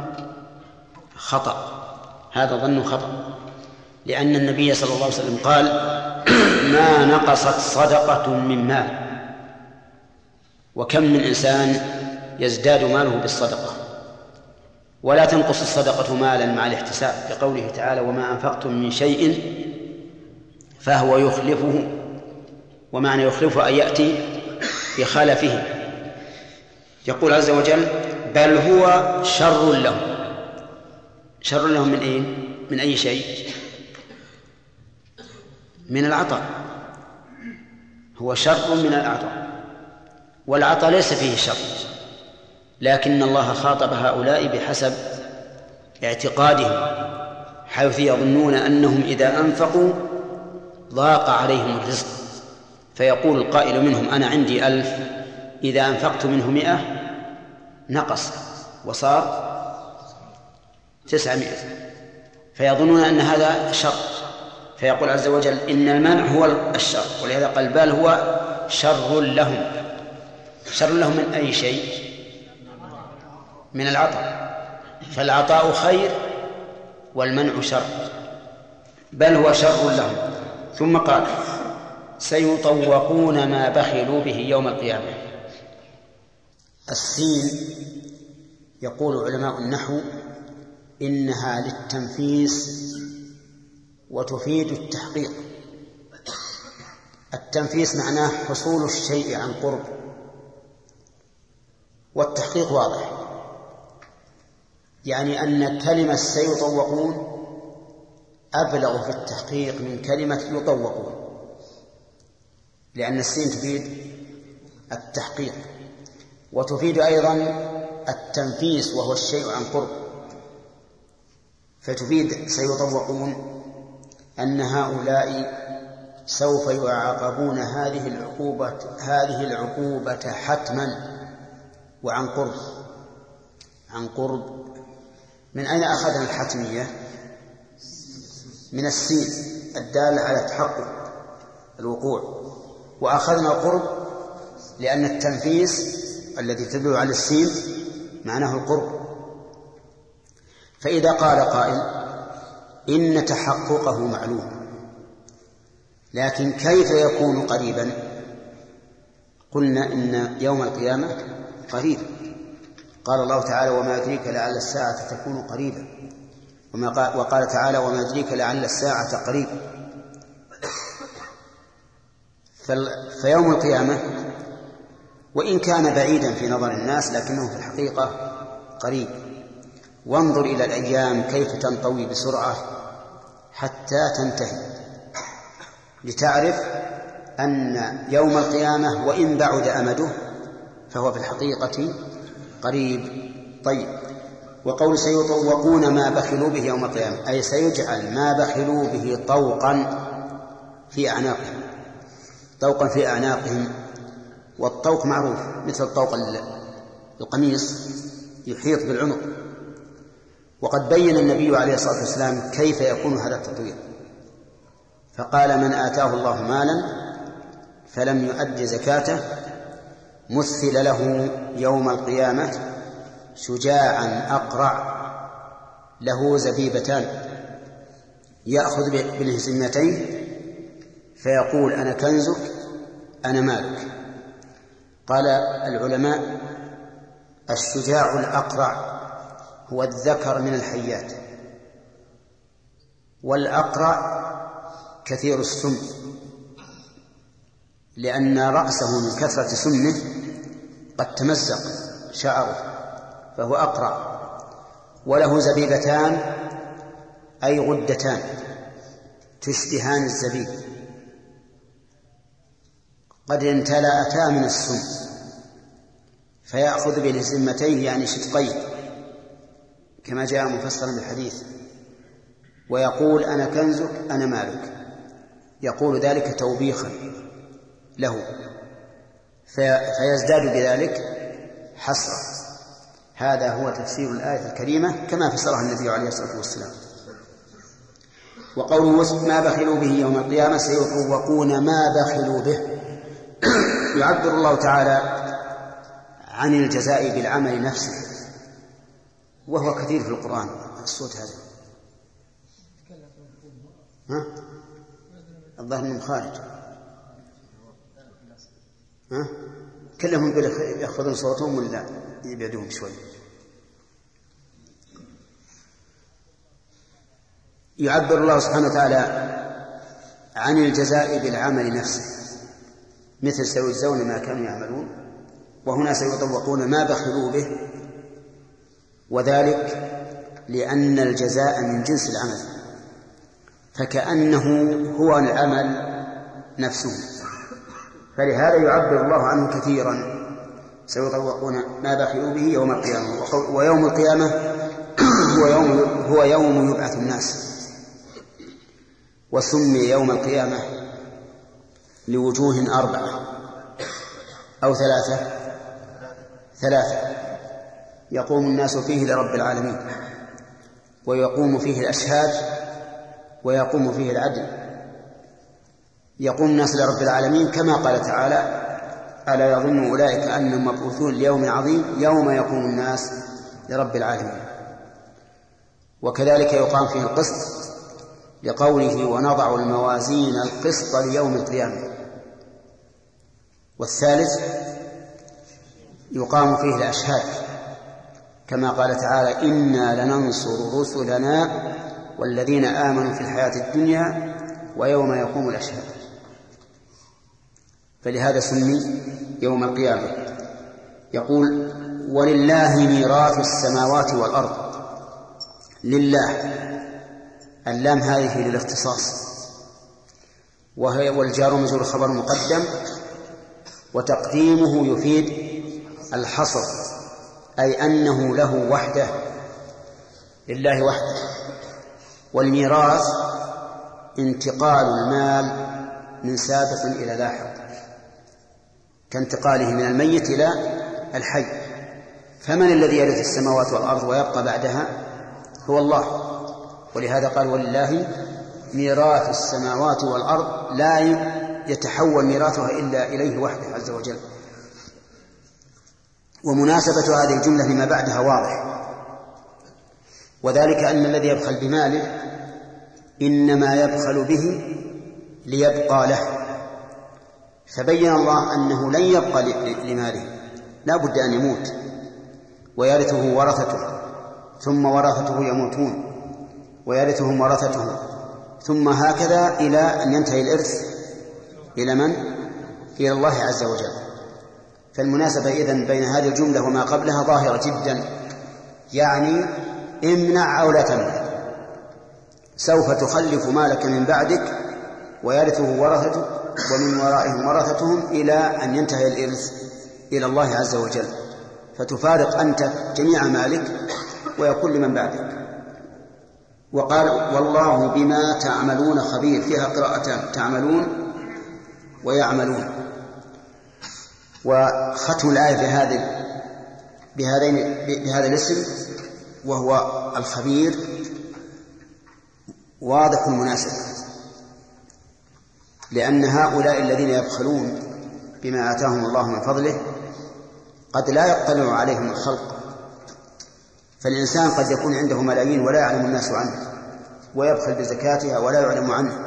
خطأ. هذا ظن خطأ. لأن النبي صلى الله عليه وسلم قال ما نقصت صدقة من مال. وكم من إنسان يزداد ماله بالصدقة؟ ولا تنقص الصدقة مالا مع الاحتساب لقوله تعالى وما أنفقتم من شيء فهو يخلفه ومعنى يخلفه أن يأتي بخلفه. يقول عز وجل بل هو شر لهم. شر لهم من أي من أي شيء؟ من العطاء. هو شر من العطاء. والعطاء ليس فيه شر. لكن الله خاطب هؤلاء بحسب اعتقادهم حيث يظنون أنهم إذا أنفقوا ضاق عليهم الرزق. فيقول القائل منهم أنا عندي ألف إذا أنفقت منه مئة نقص وصار تسعمائة فيظنون أن هذا شر. فيقول عز وجل إن المنع هو الشر ولهذا قال بل هو شر لهم. شر لهم من أي شيء؟ من العطاء. فالعطاء خير والمنع شر. بل هو شر لهم. ثم قال سيطوقون ما بخلوا به يوم القيامة. السين يقول علماء النحو إنها للتنفيس وتفيد التحقيق. التنفيس معناه حصول الشيء عن قرب. والتحقيق واضح. يعني أن كلمة سيطوقون أبلغ في التحقيق من كلمة يطوقون. لأن السين تفيد التحقيق. وتفيد أيضا التنفيس وهو الشيء عن قرب. فتفيد سيطوقون أن هؤلاء سوف يعاقبون هذه العقوبة هذه العقوبة حتما وعن قرب. عن قرب. من أين أخذنا الحتمية؟ من السين الدالة على تحقق الوقوع. وأخذنا القرب لأن التنفيس الذي تدل على السين معناه القرب. فإذا قال قائل إن تحققه معلوم. لكن كيف يكون قريبا؟ قلنا إن يوم القيامة قريب. قال الله تعالى وما يدريك لعل الساعة تكون قريبا. وما قال وقال تعالى وما يدريك لعل الساعة قريب. فيوم القيامة وإن كان بعيدا في نظر الناس لكنه في الحقيقة قريب. وانظر إلى الأيام كيف تنطوي بسرعة حتى تنتهي. لتعرف أن يوم القيامة وإن بعد أمده فهو في الحقيقة قريب. طيب وقول سيطوقون ما بخلوا به يوم القيامة أي سيجعل ما بخلوا به طوقا في أعناقهم طوقا في أعناقهم. والطوق معروف مثل طوق القميص يحيط بالعنق وقد بين النبي عليه الصلاة والسلام كيف يكون هذا التطوير. فقال من آتاه الله مالا فلم يؤد زكاته مثل له يوم القيامة شجاعا أقرع له زبيبتان يأخذ بالهزمتين فيقول أنا كنزك أنا مالك. قال العلماء الشجاع الأقرع هو الذكر من الحيات. والأقرع كثير السم لأن رأسه من كثرة سمه قد تمزق شعره فهو أقرع وله زبيبتان أي غدتان تشبهان الزبيب. قد امتلأتا من السم فيأخذ بلزمتيه يعني شدقيه كما جاء مفسرا بالحديث ويقول أنا كنزك أنا مالك. يقول ذلك توبيخا له. فيزداد بذلك حسرة هذا هو تفسير الآية الكريمة كما فسرها النبي عليه الصلاة والسلام. وقوله ما بخلوا به يوم القيامة سيطوقون ما بخلوا به. يعبر الله تعالى عن الجزاء بالعمل نفسه. وهو كثير في القرآن. الصوت هذا. ها؟ الظاهر من خارج. ها؟ كلهم يخفضون صوتهم ولا يبعدون شوي؟ يعبر الله سبحانه وتعالى عن الجزاء بالعمل نفسه. مثل سيجزون ما كانوا يعملون وهنا سيطوقون ما بخلوا به وذلك لأن الجزاء من جنس العمل فكأنه هو العمل نفسه. فلهذا يعبر الله عنه كثيرا سيطوقون ما بخلوا به يوم القيامة. ويوم القيامة هو يوم هو يوم يبعث الناس. وسمي يوم القيامة لوجوه أربعة أو ثلاثة ثلاثة. يقوم الناس فيه لرب العالمين ويقوم فيه الأشهاد ويقوم فيه العدل. يقوم الناس لرب العالمين كما قال تعالى ألا يظن أولئك أنهم مبعوثون ليوم عظيم يوم يقوم الناس لرب العالمين. وكذلك يقام فيه القسط لقوله ونضع الموازين القسط ليوم القيامة. والثالث يقام فيه الأشهاد. كما قال تعالى إنا لننصر رسلنا والذين آمنوا في الحياة الدنيا ويوم يقوم الأشهاد. فلهذا سمي يوم القيامة. يقول ولله ميراث السماوات والأرض. لله. اللام هذه للاختصاص. وهي والجار مجرور خبر مقدم وتقديمه يفيد الحصر. أي أنه له وحده لله وحده. والميراث انتقال المال من سابق إلى لاحق. كانتقاله من الميت إلى الحي. فمن الذي يرث السماوات والأرض ويبقى بعدها؟ هو الله. ولهذا قال ولله ميراث السماوات والأرض. لا يتحول ميراثها إلا إليه وحده عز وجل. ومناسبة هذه الجملة لما بعدها واضح. وذلك أن الذي يبخل بماله إنما يبخل به ليبقى له. فبين الله أنه لن يبقى لماله. لا بد أن يموت. ويرثه ورثته. ثم ورثته يموتون. ويرثهم ورثته. ثم هكذا إلى أن ينتهي الإرث. إلى من؟ إلى الله عز وجل. فالمناسبة إذن بين هذه الجملة وما قبلها ظاهرة جدا. يعني امنع أو لا تمنع. سوف تخلف مالك من بعدك ويرثه ورثته ومن ورائهم ورثتهم إلى أن ينتهي الإرث إلى الله عز وجل. فتفارق أنت جميع مالك ويكون لمن بعدك. وقال والله بما تعملون خبير. فيها قراءتان تعملون ويعملون. وختم الآية بهذه بهذين بهذا الاسم وهو الخبير واضح المناسبة لأن هؤلاء الذين يبخلون بما آتاهم الله من فضله قد لا يطلع عليهم الخلق. فالإنسان قد يكون عنده ملايين ولا يعلم الناس عنه ويبخل بزكاتها ولا يعلم عنه.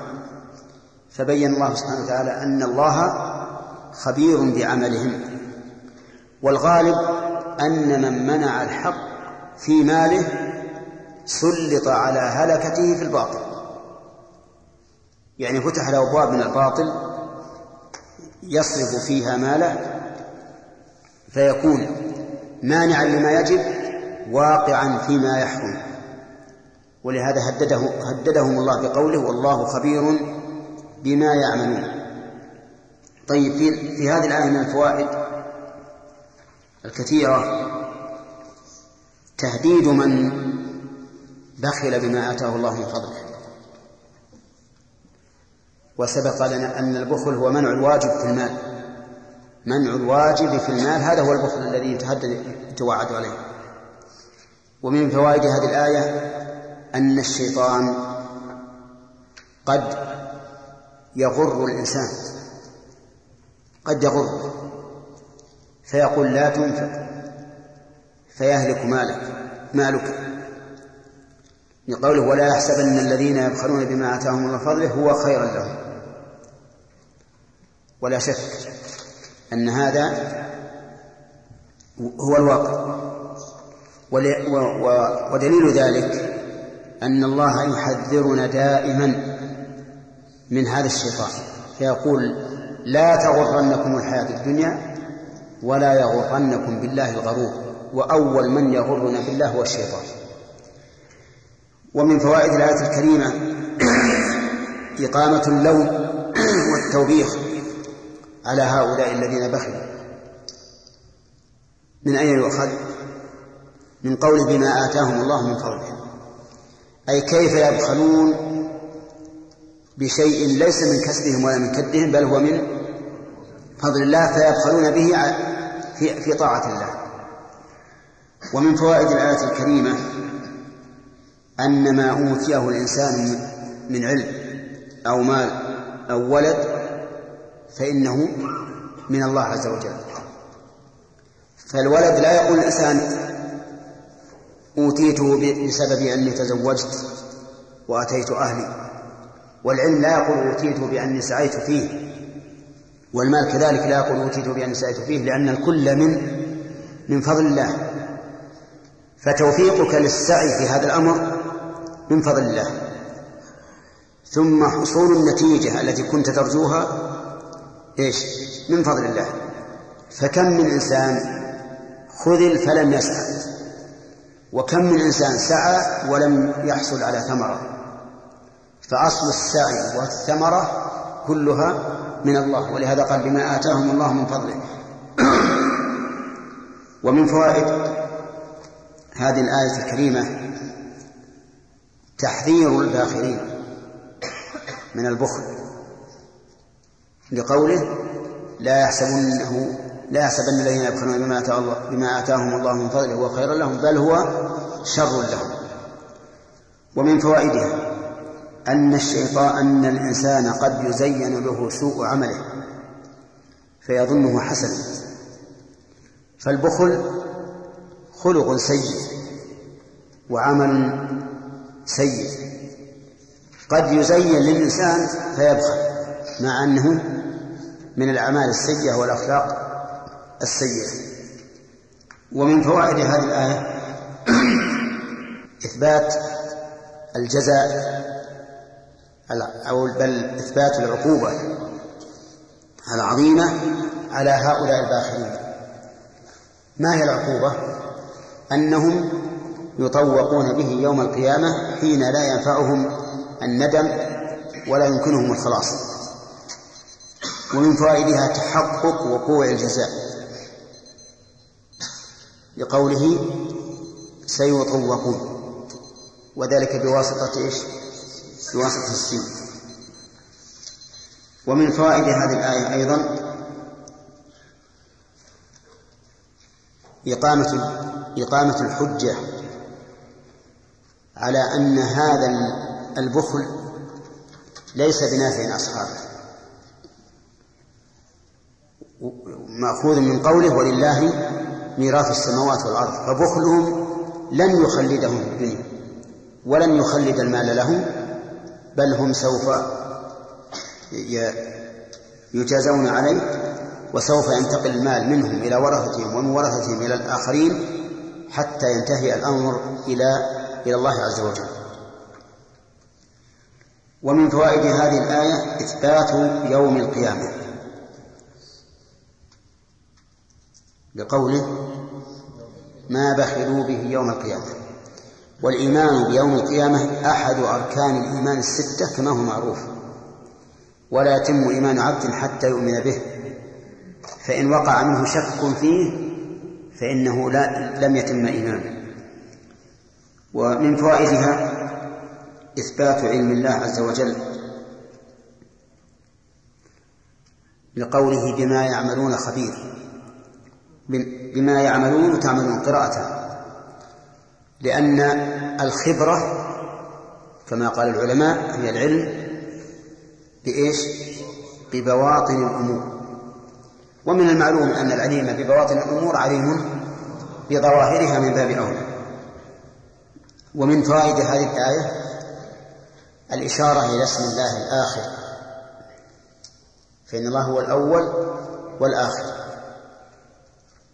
فبين الله سبحانه وتعالى أن الله خبير بعملهم. والغالب أن من منع الحق في ماله سلط على هلكته في الباطل. يعني فتح له أبواب من الباطل يصرف فيها ماله فيكون مانعا لما يجب واقعا فيما يحكم. ولهذا هدده هددهم الله بقوله والله خبير بما يعملون. طيب في, في هذه الآية من الفوائد الكثيرة تهديد من بخل بما آتاه الله من فضله وسبق لنا أن البخل هو منع الواجب في المال. منع الواجب في المال هذا هو البخل الذي يتوعد عليه. ومن فوائد هذه الآية أن الشيطان قد يغر الإنسان. قد يغر. فيقول لا تنفق فيهلك مالك مالك. لقوله ولا يحسبن الذين يبخلون بما آتاهم الله فضله هو خيرا لهم. ولا شك أن هذا هو الواقع. ودليل ذلك أن الله يحذرنا دائما من هذا الشيطان. فيقول لا تغرنكم الحياة الدنيا ولا يغرنكم بالله الغرور وأول من يغرنا بالله هو الشيطان. ومن فوائد الآية الكريمة إقامة اللوم والتوبيخ على هؤلاء الذين بخلوا. من أين يؤخذ؟ من قوله بما آتاهم الله من فضله أي كيف يبخلون بشيء ليس من كسبهم ولا من كدهم بل هو من فضل الله فيبخلون به في في طاعة الله. ومن فوائد الآية الكريمة أن ما أوتيه الإنسان من علم أو مال أو ولد فإنه من الله عز وجل. فالولد لا يقول الإنسان أوتيته بسبب أني تزوجت وأتيت أهلي. والعلم لا يقول أوتيته بأني سعيت فيه. والمال كذلك لا يقول أوتيته بأني سعيت فيه لأن الكل من من فضل الله. فتوفيقك للسعي في هذا الأمر من فضل الله. ثم حصول النتيجة التي كنت ترجوها إيش؟ من فضل الله. فكم من إنسان خذل فلم يسعى وكم من إنسان سعى ولم يحصل على ثمرة. فأصل السعي والثمرة كلها من الله ولهذا قال بما آتاهم الله من فضله. ومن فوائد هذه الآية الكريمة تحذير الباخلين من البخل لقوله لا يحسبنه لا يحسبن الذين يبخلون بما الله بما آتاهم الله من فضله هو خير لهم بل هو شر لهم. ومن فوائدها أن الشيطان أن الإنسان قد يزين له سوء عمله فيظنه حسنا. فالبخل خلق سيء وعمل سيء. قد يزين للإنسان فيبخل مع أنه من الأعمال السيئة والأخلاق السيئة. ومن فوائد هذه الآية إثبات الجزاء أو بل إثبات العقوبة العظيمة على هؤلاء الباخلين ما هي العقوبة؟ أنهم يطوقون به يوم القيامة حين لا ينفعهم الندم ولا يمكنهم الخلاص ومن فوائدها تحقق وقوع الجزاء لقوله سيطوقون وذلك بواسطة إيش؟ بواسطة السين. ومن فوائد هذه الآية أيضا إقامة إقامة الحجة على أن هذا البخل ليس بنافع أصحابه مأخوذ من قوله ولله ميراث السماوات والأرض فبخلهم لن يخلدهم في الدنيا ولن يخلد المال لهم بل هم سوف يجازون عليه وسوف ينتقل المال منهم إلى ورثتهم ومن ورثتهم إلى الآخرين حتى ينتهي الأمر إلى إلى الله عز وجل. ومن فوائد هذه الآية إثبات يوم القيامة. بقوله ما بخلوا به يوم القيامة. والإيمان بيوم القيامة أحد أركان الإيمان الستة كما هو معروف. ولا يتم إيمان عبد حتى يؤمن به. فإن وقع منه شك فيه فإنه لا لم يتم إيمانه. ومن فوائدها إثبات علم الله عز وجل لقوله بما يعملون خبير. بما يعملون وتعملون قراءة لأن الخبرة كما قال العلماء هي العلم بإيش؟ ببواطن الأمور. ومن المعلوم أن العليم ببواطن الأمور عليم بظواهرها من باب أولى. ومن فوائد هذه الآية الإشارة إلى اسم الله الآخر. فإن الله هو الأول والآخر.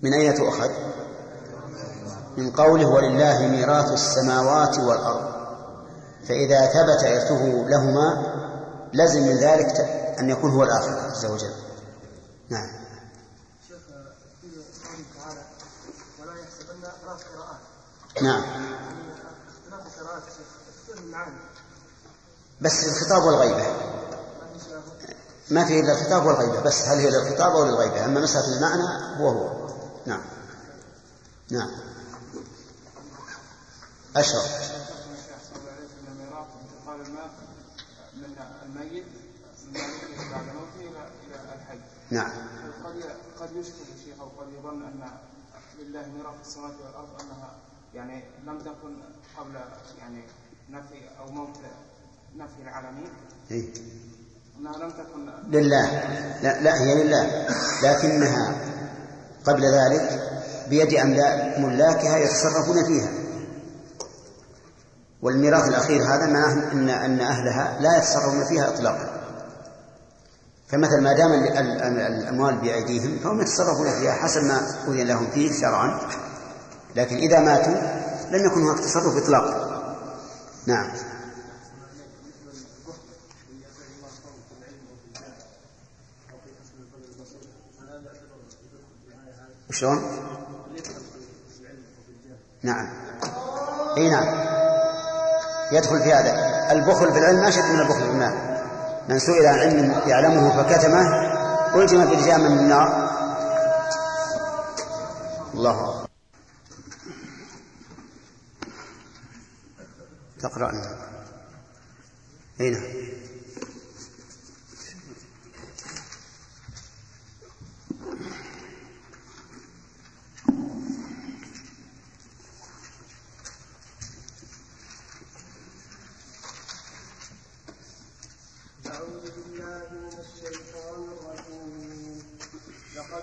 من أين تؤخذ؟ من قوله ولله ميراث السماوات والأرض. فإذا ثبت إرثه لهما لزم من ذلك أن يكون هو الآخر عز وجل. نعم. نعم. بس الخطاب والغيبة. ما في إلا الخطاب والغيبة. بس هل هي للخطاب أو للغيبة؟ أما مسألة المعنى هو هو. نعم. نعم أشرف الميراث انتقال المال من الميت من مالكه بعد موته إلى إلى الحي. نعم قد قد يشكل الشيخ أو قد يظن ان لله ميراث السماوات والارض انها يعني لم تكن قبل يعني نفي أو موت نفي العالمين إيه؟ انها لم تكن لله لا, لا هي لله لكنها قبل ذلك بيد أملا- ملاكها يتصرفون فيها والميراث الأخير هذا معناه أن أن أهلها لا يتصرفون فيها إطلاقا. فمثل ما دام ال- ال- ال- الأموال بأيديهم فهم يتصرفون فيها حسب ما أذن لهم فيه شرعا. لكن إذا ماتوا لم يكن هناك تصرف إطلاقا. نعم. شلون؟ نعم. إي نعم. يدخل في هذا. البخل بالعلم اشد من البخل بالمال من سئل عن علم يعلمه فكتمه ألجم بلجام من النار. الله. أكبر تقرأ اي نعم أعوذ بالله من الشيطان الرجيم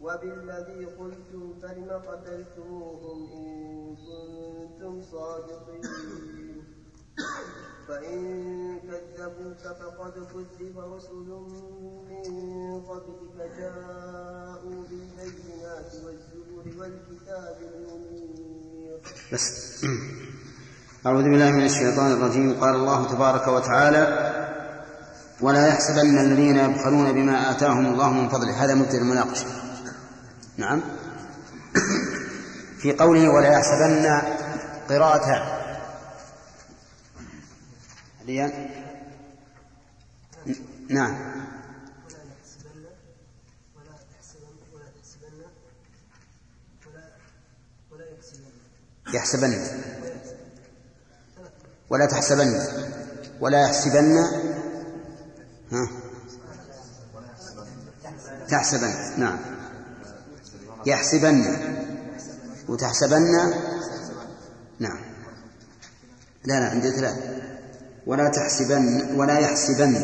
وبالذي قلتم فلم قتلتموهم إن كنتم صادقين. فإن كذبوك فقد كذب رسل من قبلك جاءوا بالبينات والزبر والكتاب المنير. بس. أعوذ بالله من الشيطان الرجيم. قال الله تبارك وتعالى ولا يحسبن الذين يبخلون بما آتاهم الله من فضله. هذا مبتدأ المناقشة. نعم. في قوله ولا يحسبن قراءتان حاليا نعم. يحسبن. ولا تحسبن. ولا يحسبن. ها؟ تحسبن. نعم. يحسبن. وتحسبن. نعم. لا لا عندي ثلاث. ولا تحسبن ولا يحسبن.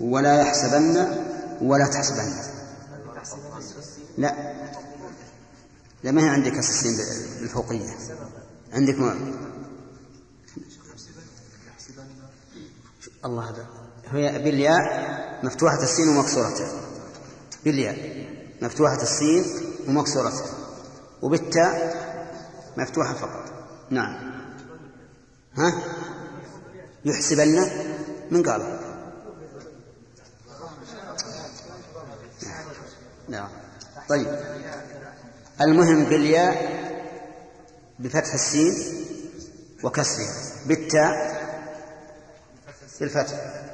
ولا يحسبن ولا تحسبن. لا. لا ما هي عندك السين بالفوقية عندك ما؟ الله هذا. هي بالياء مفتوحة السين ومكسورتها بالياء مفتوحة السين ومكسورتها وبالتاء مفتوحة فقط. نعم. ها؟ يحسبن. من قال؟ نعم. طيب. المهم بالياء بفتح السين وكسرها. بالتاء بالفتح.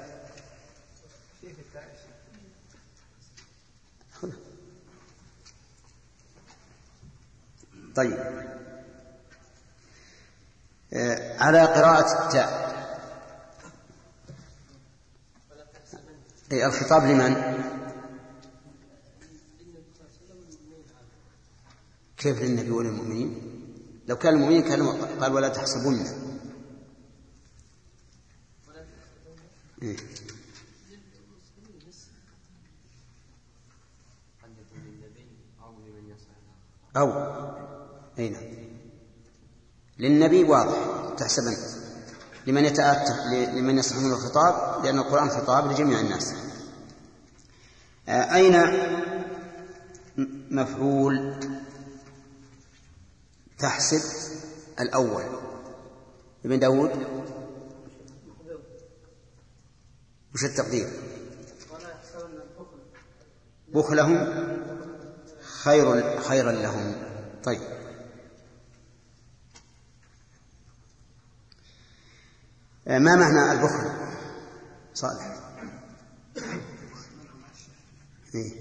طيب آه، على قراءة التاء أي الخطاب لمن؟ كيف للنبي وللمؤمنين؟ لو كان المؤمنين كانوا قال ولا تحسبن إيه. أو أي نعم. للنبي واضح تحسبن لمن يتأتى لمن منه الخطاب لأن القرآن خطاب لجميع الناس. آه، أين مفعول تحسب الأول؟ ابن داود؟ وش التقدير؟ بخلهم خير خيرا لهم. طيب. ما معنى البخل؟ صالح. إيه؟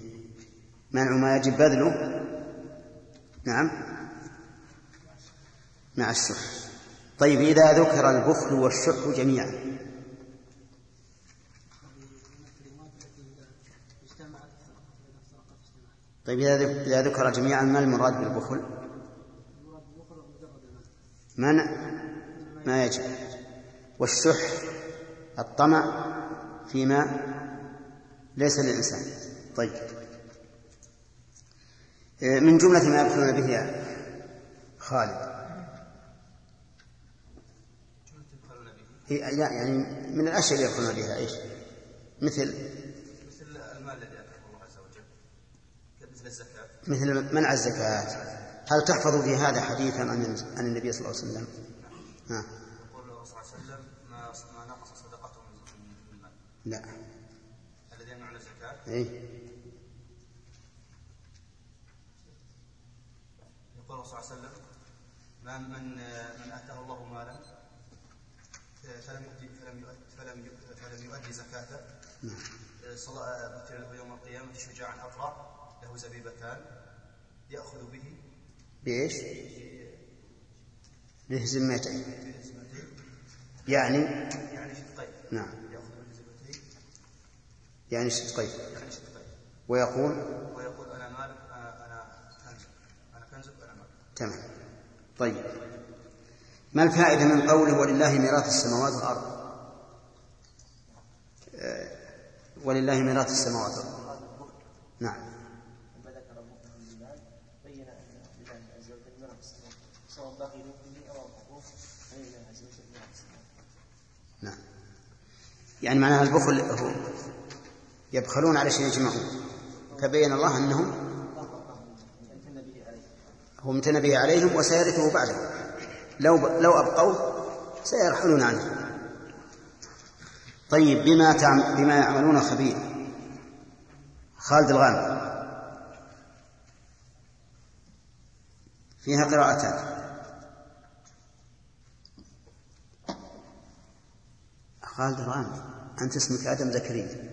منع ما يجب بذله؟ نعم. مع الشح طيب إذا ذكر البخل والشح جميعا. طيب إذا ذكر جميعا ما المراد بالبخل؟ منع ما يجب. والشح الطمع فيما ليس للإنسان. طيب. من جملة ما يبخلون به يا خالد يعني من الأشياء اللي يبخلون بها إيش؟ مثل؟ مثل المال الذي الله عز وجل مثل الزكاة مثل منع الزكاة. هل تحفظ في هذا حديثا عن النبي صلى الله عليه وسلم؟ ها. لا. الذي يمنع الزكاة. اي. يقول صلى الله عليه وسلم من من من آتاه الله مالا فلم يؤدي فلم يؤدي فلم فلم يؤدي زكاته نعم. صلاة يوم القيامة شجاعا أطرع له زبيبتان يأخذ به بإيش؟ بهزمتين يعني يعني شدقين نعم يعني شدقين يعني شدقين ويقول؟ ويقول أنا مالك أنا أنا كنزك أنا كنزك أنا مالك؟ تمام. طيب. ما الفائدة من قوله ولله ميراث السماوات والأرض؟ آه، ولله ميراث السماوات والأرض. نعم. نعم. يعني معناها البخل هو يبخلون على شيء يجمعون. فبين الله عليه هو امتن به عليهم وسيرثه بعدهم لو لو أبقوه سيرحلون عنه. طيب بما تعم بما يعملون خبير. خالد الغامدي فيها قراءتان. خالد الغامدي أنت اسمك آدم زكريا.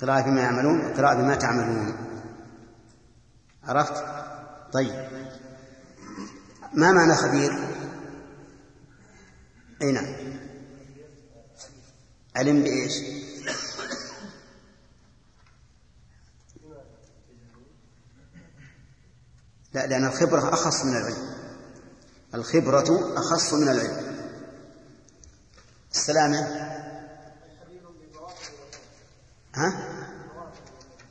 قراءة بما يعملون وقراءة بما تعملون عرفت؟ طيب ما معنى خبير؟ أي نعم علم بإيش؟ لا لأن الخبرة أخص من العلم الخبرة أخص من العلم السلامة ها؟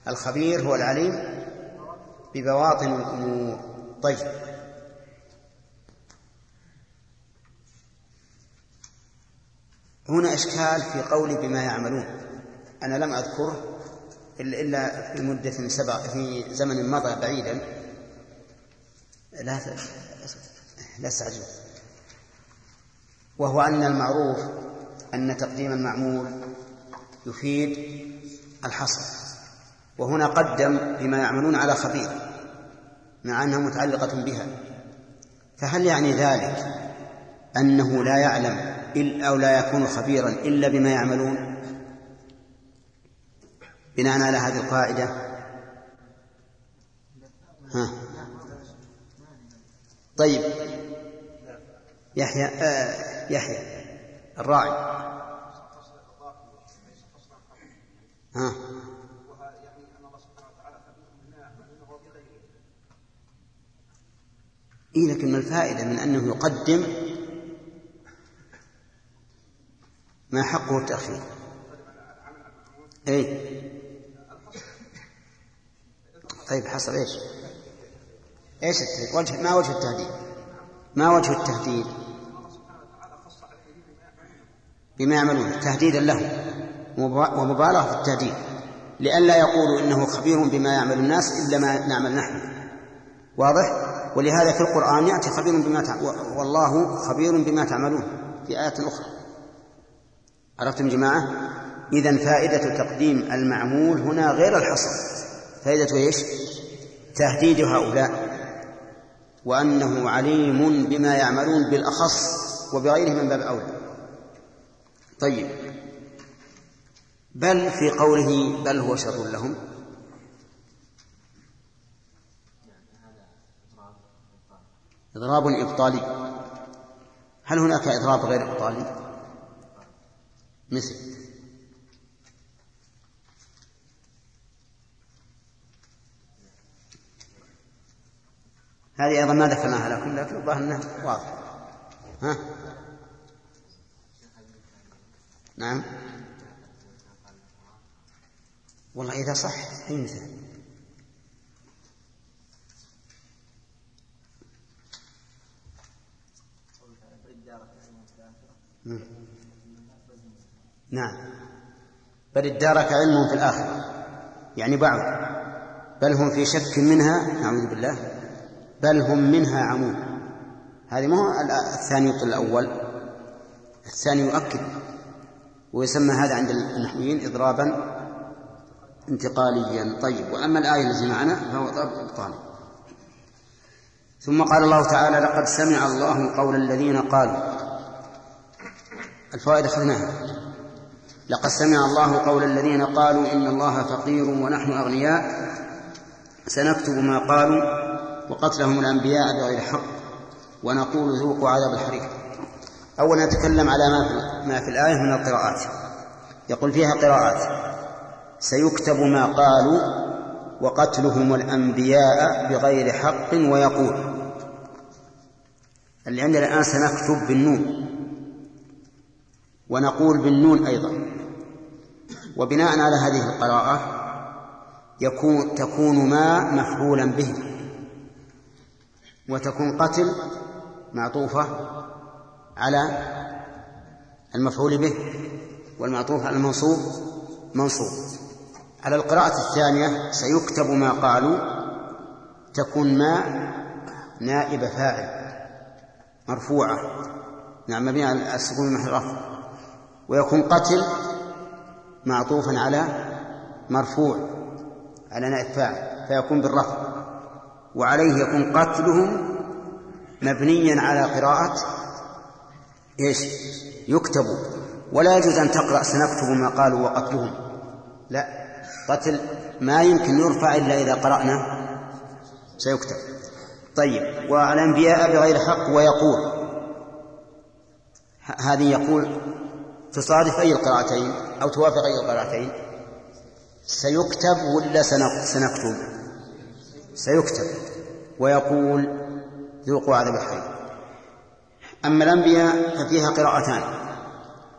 الخبير هو العليم ببواطن الأمور. طيب. هنا إشكال في قولي بما يعملون. أنا لم أذكره إلا في مدة سبق في زمن مضى بعيدا. لا لا تستعجل وهو أن المعروف أن تقديم المعمول يفيد الحصر. وهنا قدم بما يعملون على خبير مع أنها متعلقة بها. فهل يعني ذلك أنه لا يعلم أو لا يكون خبيرا إلا بما يعملون؟ بناء على هذه القاعدة. ها. طيب. يحيى آه يحيى الراعي. ها. إيه لكن ما الفائدة من أنه يقدم ما حقه التأخير؟ إيه. طيب حصل إيش؟ إيش التهديد وجه ما وجه التهديد؟ ما وجه التهديد؟ بما يعملون تهديدا لهم. ومبالغة في التهديد. لئلا يقولوا إنه خبير بما يعمل الناس إلا ما نعمل نحن. واضح؟ ولهذا في القرآن يأتي خبير بما والله خبير بما تعملون في آيات أخرى. عرفتم جماعة؟ إذا فائدة تقديم المعمول هنا غير الحصر. فائدة إيش؟ تهديد هؤلاء. وأنه عليم بما يعملون بالأخص وبغيره من باب أولى. طيب. بل في قوله بل هو شر لهم. إضراب إبطالي. هل هناك إضراب غير إبطالي؟ مثل. هذه أيضا ما ذكرناها لكم لكن الظاهر أنها واضح ها؟ نعم. والله إذا صح مثال نعم. بل ادارك علمهم في الآخرة. يعني بعض. بل هم في شك منها نعوذ بالله. بل هم منها عمون هذه ما هو الثاني يبطل الأول. الثاني يؤكد. ويسمى هذا عند النحويين إضرابا انتقاليا طيب وأما الآية التي معنا فهو ضرب إبطالي ثم قال الله تعالى لقد سمع الله قول الذين قالوا. الفوائد أخذناها. لقد سمع الله قول الذين قالوا إن الله فقير ونحن أغنياء. سنكتب ما قالوا وقتلهم الأنبياء بغير حق ونقول ذوقوا عذاب الحريق. أولا نتكلم على ما في, ما في الآية من القراءات. يقول فيها قراءات. سيكتب ما قالوا وقتلهم الأنبياء بغير حق ويقول. اللي عندنا الآن سنكتب بالنون. ونقول بالنون أيضا. وبناء على هذه القراءة يكون تكون ما مفعولا به. وتكون قتل معطوفة على المفعول به والمعطوف على المنصوب منصوب. على القراءة الثانية سيكتب ما قالوا تكون ما نائب فاعل مرفوعة. نعم مبني على السكون محل رفع ويكون قتل معطوفا على مرفوع على نائب فاعل فيكون بالرفع. وعليه يكون قتلهم مبنيا على قراءة إيش؟ يكتب. ولا يجوز أن تقرأ سنكتب ما قالوا وقتلهم. لا. قتل ما يمكن يرفع إلا إذا قرأنا. سيكتب. طيب والأنبياء بغير حق ويقول هذه يقول تصادف أي القراءتين أو توافق أي القراءتين؟ سيكتب ولا سنكتب؟ سيكتب. ويقول ذوقوا عذاب الحريق أما الأنبياء ففيها قراءتان.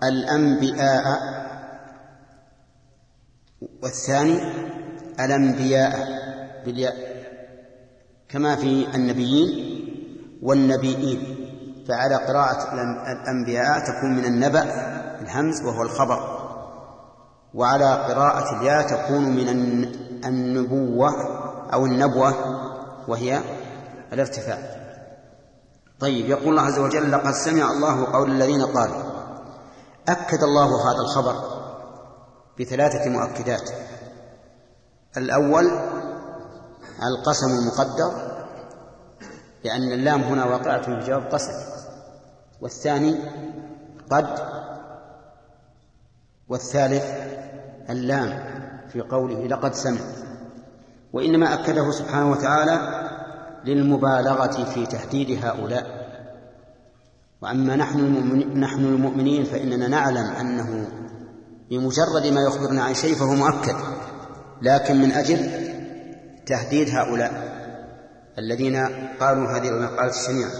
الأنبياء والثاني الأنبياء. بالياء. كما في النبيين والنبيين. فعلى قراءة الأنبياء تكون من النبأ الهمز وهو الخبر. وعلى قراءة الياء تكون من النبوة أو النبوة وهي الارتفاع. طيب يقول الله عز وجل لقد سمع الله قول الذين قالوا أكد الله هذا الخبر. بثلاثة مؤكدات. الأول القسم المقدر لأن اللام هنا واقعة في جواب قسم. والثاني قد. والثالث اللام في قوله لقد سمع. وإنما أكده سبحانه وتعالى للمبالغة في تهديد هؤلاء. وأما نحن المؤمنين, نحن المؤمنين فإننا نعلم أنه بمجرد ما يخبرنا عن شيء فهو مؤكد. لكن من أجل تهديد هؤلاء الذين قالوا هذه المقالة الشنيعة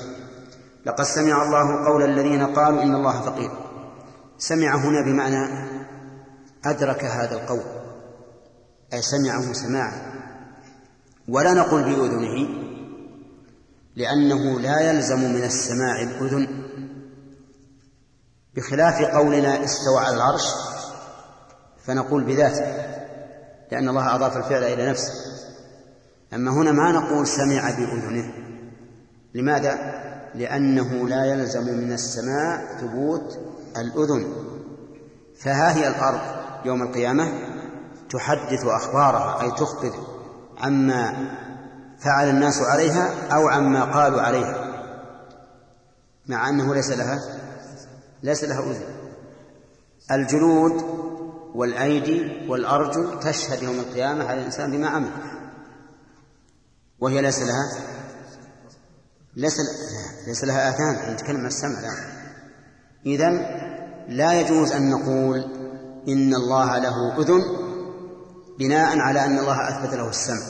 لقد سمع الله قول الذين قالوا إن الله فقير. سمع هنا بمعنى أدرك هذا القول. أي سمعه سماعا. ولا نقول بأذنه لأنه لا يلزم من السماع الأذن. بخلاف قولنا استوى على العرش فنقول بذاته لأن الله أضاف الفعل إلى نفسه. أما هنا ما نقول سمع بأذنه. لماذا؟ لأنه لا يلزم من السماع ثبوت الأذن. فها هي الأرض يوم القيامة تحدث أخبارها أي تخبر عما فعل الناس عليها أو عما قالوا عليها. مع أنه ليس لها ليس لها أذن. الجلود والأيدي والأرجل تشهد يوم القيامة على الإنسان بما عمل. وهي ليس لها ليس ليس لها آذان نتكلم عن السمع لا إذا لا يجوز أن نقول إن الله له أذن بناء على أن الله أثبت له السمع.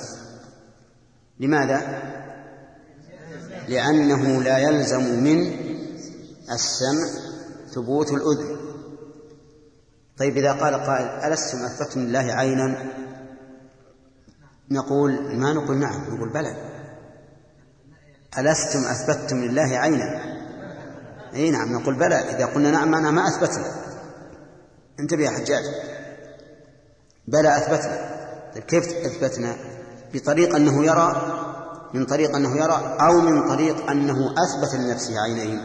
لماذا؟ لأنه لا يلزم من السمع ثبوت الأذن. طيب إذا قال قائل ألستم أثبتم لله عينا؟ نقول ما نقول نعم نقول بلى. ألستم أثبتتم لله عينا؟ أي نعم نقول بلى. إذا قلنا نعم أنا ما أثبتنا. انتبه يا حجاج. بلى أثبتنا. طيب كيف أثبتنا؟ بطريق أنه يرى من طريق أنه يرى أو من طريق أنه أثبت لنفسه عينين.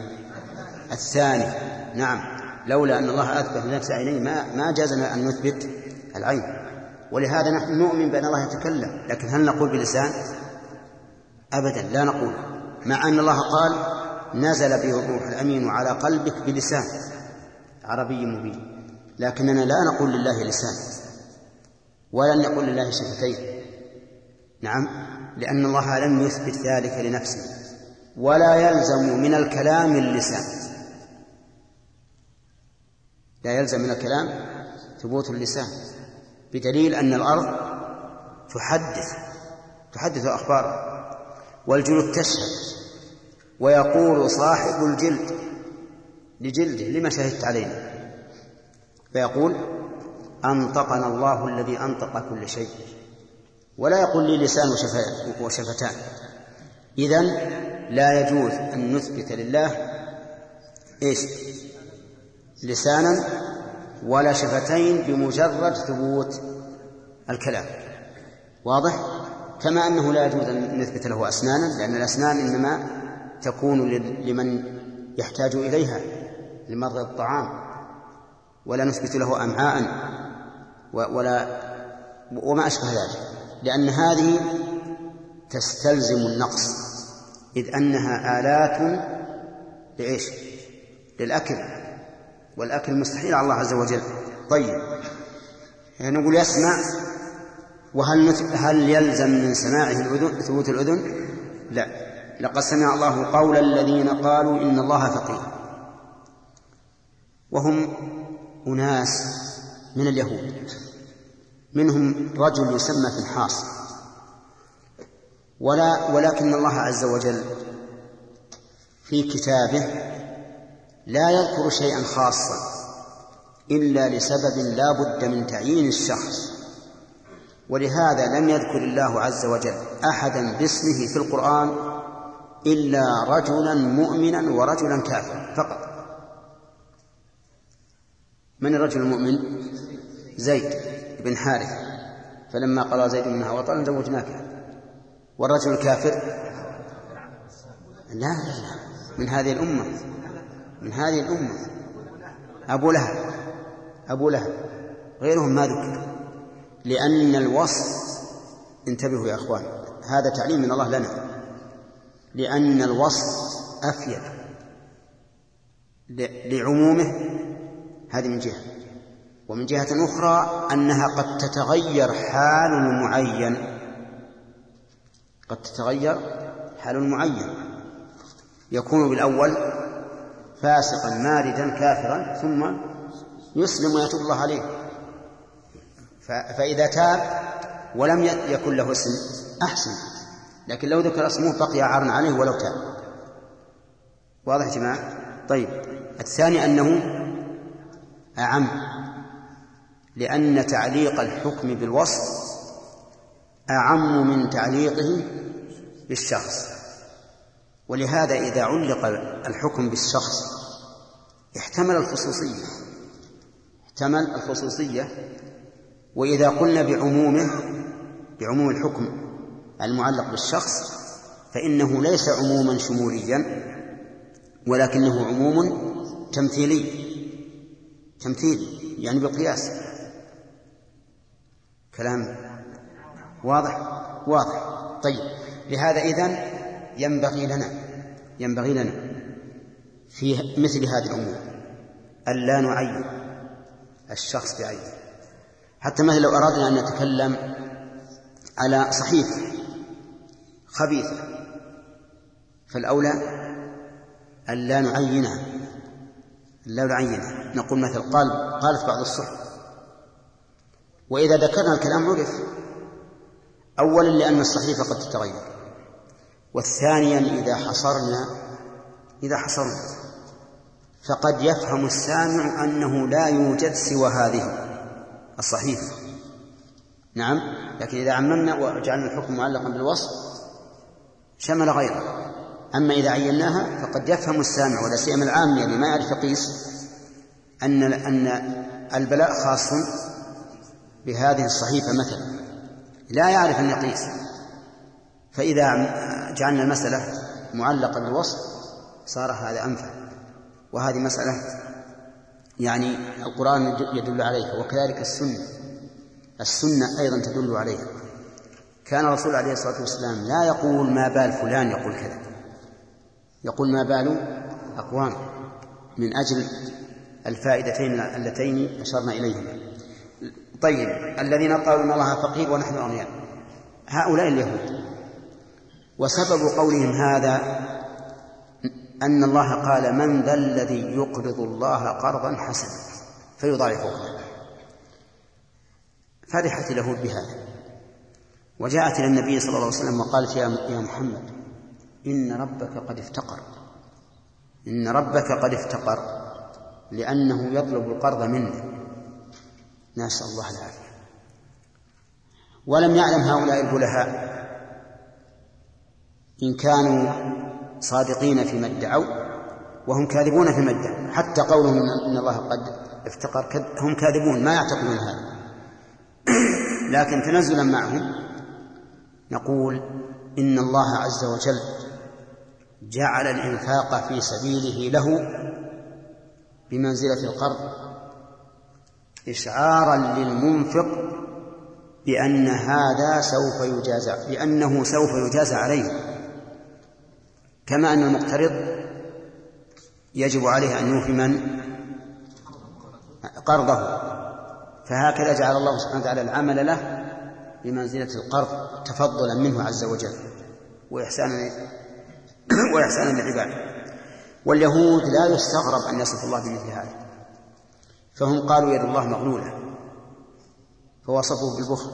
الثاني نعم. لولا أن الله أثبت لنفسه عينين ما ما جازنا أن نثبت العين. ولهذا نحن نؤمن بأن الله يتكلم لكن هل نقول بلسان؟ أبدا لا نقول مع أن الله قال نزل به الروح الأمين على قلبك بلسان. عربي مبين. لكننا لا نقول لله لسان ولا نقول لله شفتين نعم لأن الله لم يثبت ذلك لنفسه ولا يلزم من الكلام اللسان. لا يلزم من الكلام ثبوت اللسان بدليل أن الأرض تحدث تحدث أخبارها والجلود تشهد ويقول صاحب الجلد لجلده لما شهدت علينا؟ فيقول أنطقنا الله الذي أنطق كل شيء ولا يقول لي لسان وشفتان. إذن لا يجوز أن نثبت لله إيش؟ لسانا ولا شفتين بمجرد ثبوت الكلام. واضح؟ كما أنه لا يجوز أن نثبت له أسنانا لأن الأسنان إنما تكون لمن يحتاج إليها لمضغ الطعام. ولا نثبت له أمعاء ولا وما أشبه ذلك. لأن هذه تستلزم النقص إذ أنها آلات لإيش؟ للأكل. والأكل مستحيل على الله عز وجل. طيب. يعني نقول يسمع وهل هل يلزم من سماعه الأذن ثبوت الأذن؟ لا. لقد سمع الله قول الذين قالوا إن الله فقير. وهم أناس من اليهود. منهم رجل يسمى فنحاص ولا ولكن الله عز وجل في كتابه لا يذكر شيئا خاصا إلا لسبب لا بد من تعيين الشخص. ولهذا لم يذكر الله عز وجل أحدا باسمه في القرآن إلا رجلا مؤمنا ورجلا كافرا فقط. من الرجل المؤمن؟ زيد بن حارث فلما قضى زيد منها وطرا زوجناك والرجل الكافر؟ لا لا لا من هذه الأمة. من هذه الأمة. أبو لهب. أبو لهب. غيرهم ما ذكر لأن الوصف انتبهوا يا أخوان. هذا تعليم من الله لنا. لأن الوصف أفيد لعمومه. هذه من جهة. ومن جهة أخرى أنها قد تتغير حال المعين قد تتغير حال المعين يكون بالأول فاسقا ماردا كافرا ثم يسلم ويتوب الله عليه. فإذا تاب ولم يكن له اسم أحسن. لكن لو ذكر اسمه بقي عارا عليه ولو تاب. واضح يا جماعة؟ طيب. الثاني أنه أعم لأن تعليق الحكم بالوصف أعم من تعليقه بالشخص. ولهذا إذا علق الحكم بالشخص احتمل الخصوصية. احتمل الخصوصية. وإذا قلنا بعمومه بعموم الحكم المعلق بالشخص فإنه ليس عموما شموليا ولكنه عموم تمثيلي. تمثيلي يعني بالقياس. كلام واضح؟ واضح. طيب لهذا إذن ينبغي لنا ينبغي لنا في مثل هذه الأمور. ألا نعين الشخص بعينه حتى مثلا لو أردنا أن نتكلم على صحيفة خبيثة فالأولى أن لا نعينها لا نعينها نقول مثل قال قالت بعض الصحف. وإذا ذكرنا الكلام عرف. أولا لأن الصحيفة قد تتغير والثانيا إذا حصرنا إذا حصرنا. فقد يفهم السامع أنه لا يوجد سوى هذه الصحيفة. نعم لكن إذا عممنا وجعلنا الحكم معلقا بالوصف شمل غيره. أما إذا عيناها فقد يفهم السامع ولا سيما العام يعني ما يعرف يقيس أن أن البلاء خاص بهذه الصحيفة مثلا. لا يعرف أن يقيس. فإذا جعلنا المسألة معلقة بالوصف صار هذا أنفع. وهذه مسألة يعني القرآن يدل عليها وكذلك السنة. السنة أيضا تدل عليها. كان الرسول عليه الصلاة والسلام لا يقول ما بال فلان يقول كذا. يقول ما بال أقوام من أجل الفائدتين اللتين أشرنا إليهما. طيب الذين قالوا إن الله فقير ونحن أغنياء. هؤلاء اليهود وسبب قولهم هذا أن الله قال من ذا الذي يقرض الله قرضا حسنا فيضاعفه. له فرحت اليهود بهذا. وجاءت إلى النبي صلى الله عليه وسلم وقالت يا محمد إن ربك قد افتقر. إن ربك قد افتقر لأنه يطلب القرض منا نسأل الله العافية. ولم يعلم هؤلاء البلهاء إن كانوا صادقين فيما ادعوا وهم كاذبون فيما ادعوا. حتى قولهم إن الله قد افتقر هم كاذبون ما يعتقدون هذا. لكن تنزلا معهم نقول إن الله عز وجل جعل الإنفاق في سبيله له بمنزلة القرض إشعارا للمنفق بأن هذا سوف يجازى بأنه سوف يجازى عليه. كما أن المقترض يجب عليه أن يوفي من؟ قرضه. فهكذا جعل الله سبحانه وتعالى العمل له بمنزلة القرض تفضلا منه عز وجل وإحسانا وإحسانا لعباده واليهود لا يستغرب أن يصف الله بمثل هذا. فهم قالوا يد الله مغلولة. فوصفوه بالبخل.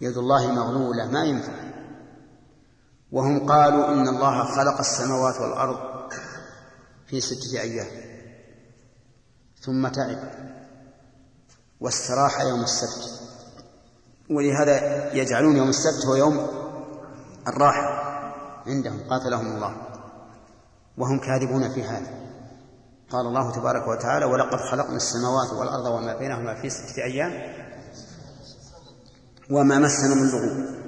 يد الله مغلولة ما ينفع. وهم قالوا إن الله خلق السماوات والأرض في ستة أيام. ثم تعب واستراح يوم السبت. ولهذا يجعلون يوم السبت هو يوم الراحة عندهم قاتلهم الله. وهم كاذبون في هذا. قال الله تبارك وتعالى ولقد خلقنا السماوات والأرض وما بينهما في ستة أيام وما مسنا من لغوب.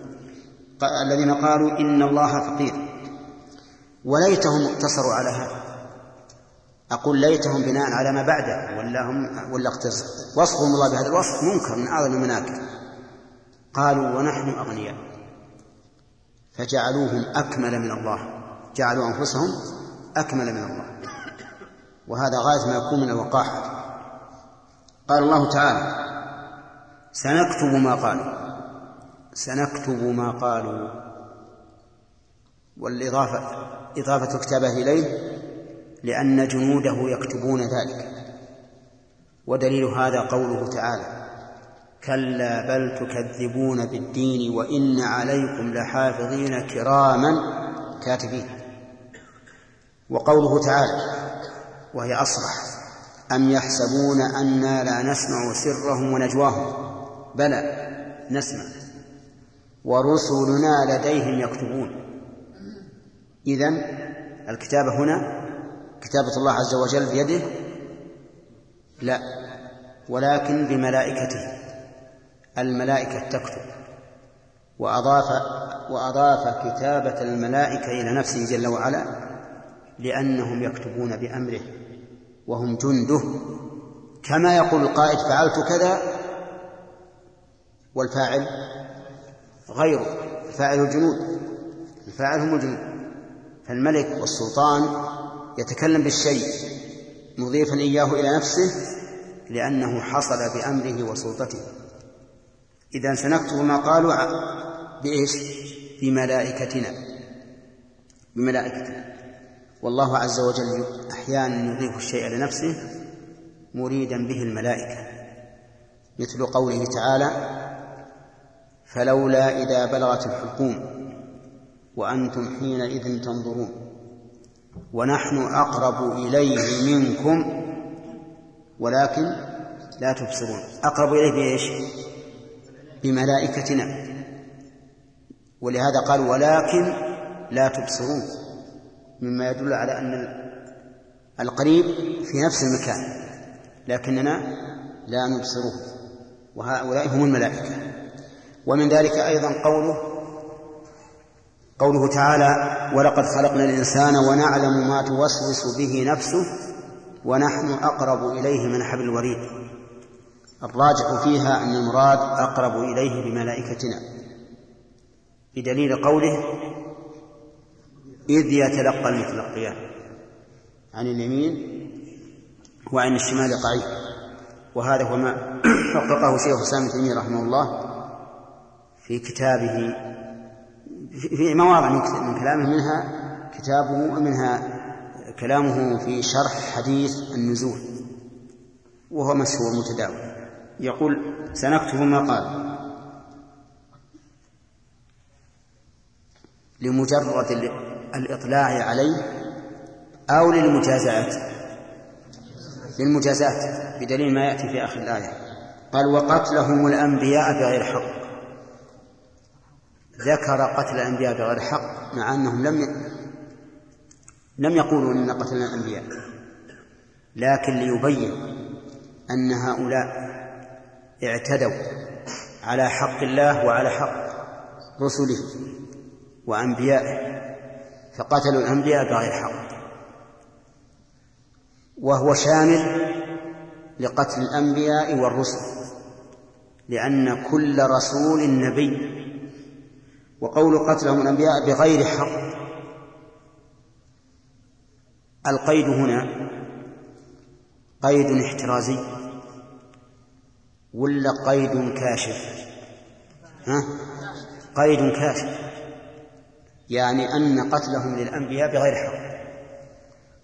الذين قالوا إن الله فقير. وليتهم اقتصروا على هذا. أقول ليتهم بناء على ما بعده ولا هم ولا وصفهم الله بهذا الوصف منكر من أعظم المناكر. قالوا ونحن أغنياء. فجعلوهم أكمل من الله. جعلوا أنفسهم أكمل من الله. وهذا غاية ما يكون من الوقاحة. قال الله تعالى سنكتب ما قالوا. سنكتب ما قالوا. والإضافة إضافة كتابه إليه لأن جنوده يكتبون ذلك. ودليل هذا قوله تعالى كلا بل تكذبون بالدين وإن عليكم لحافظين كراما كاتبين وقوله تعالى وهي أصرح أم يحسبون أنا لا نسمع سرهم ونجواهم. بلى نسمع. ورسلنا لديهم يكتبون. إذن الكتابة هنا كتابة الله عز وجل بيده لا ولكن بملائكته. الملائكة تكتب. وأضاف وأضاف كتابة الملائكة إلى نفسه جل وعلا لأنهم يكتبون بأمره وهم جنده. كما يقول القائد فعلت كذا والفاعل غيره فاعل الجنود. الفاعل هم الجنود. فالملك والسلطان يتكلم بالشيء مضيفا إياه إلى نفسه لأنه حصل بأمره وسلطته. إذا سنكتب ما قالوا بإيش؟ بملائكتنا. بملائكتنا. والله عز وجل أحيانا يضيف الشيء لنفسه مريدا به الملائكة. مثل قوله تعالى فلولا إذا بلغت الحلقوم وأنتم حينئذ تنظرون ونحن أقرب إليه منكم ولكن لا تبصرون. أقرب إليه بإيش؟ بملائكتنا. ولهذا قال ولكن لا تبصرون مما يدل على أن القريب في نفس المكان لكننا لا نبصره وهؤلاء هم الملائكة. ومن ذلك أيضا قوله قوله تعالى ولقد خلقنا الإنسان ونعلم ما توسوس به نفسه ونحن أقرب إليه من حبل الوريد. الراجح فيها أن المراد أقرب إليه بملائكتنا. بدليل قوله إذ يتلقى المتلقيان عن اليمين وعن الشمال قعيد وهذا هو ما حققه شيخ الإسلام تيمية رحمه الله في كتابه في مواضع من كلامه منها كتابه ومنها كلامه في شرح حديث النزول وهو مشهور متداول. يقول سنكتب ما قال. لمجرد الإطلاع عليه أو للمجازات؟ للمجازات بدليل ما يأتي في آخر الآية. قال وقتلهم الأنبياء بغير حق. ذكر قتل الأنبياء بغير حق مع أنهم لم لم يقولوا إن قتلنا الأنبياء. لكن ليبين أن هؤلاء اعتدوا على حق الله وعلى حق رسله وأنبيائه فقتلوا الأنبياء بغير حق. وهو شامل لقتل الأنبياء والرسل لأن كل رسول نبي وقول قتلهم الأنبياء بغير حق. القيد هنا قيد احترازي ولا قيد كاشف؟ ها؟ قيد كاشف. يعني أن قتلهم للأنبياء بغير حق.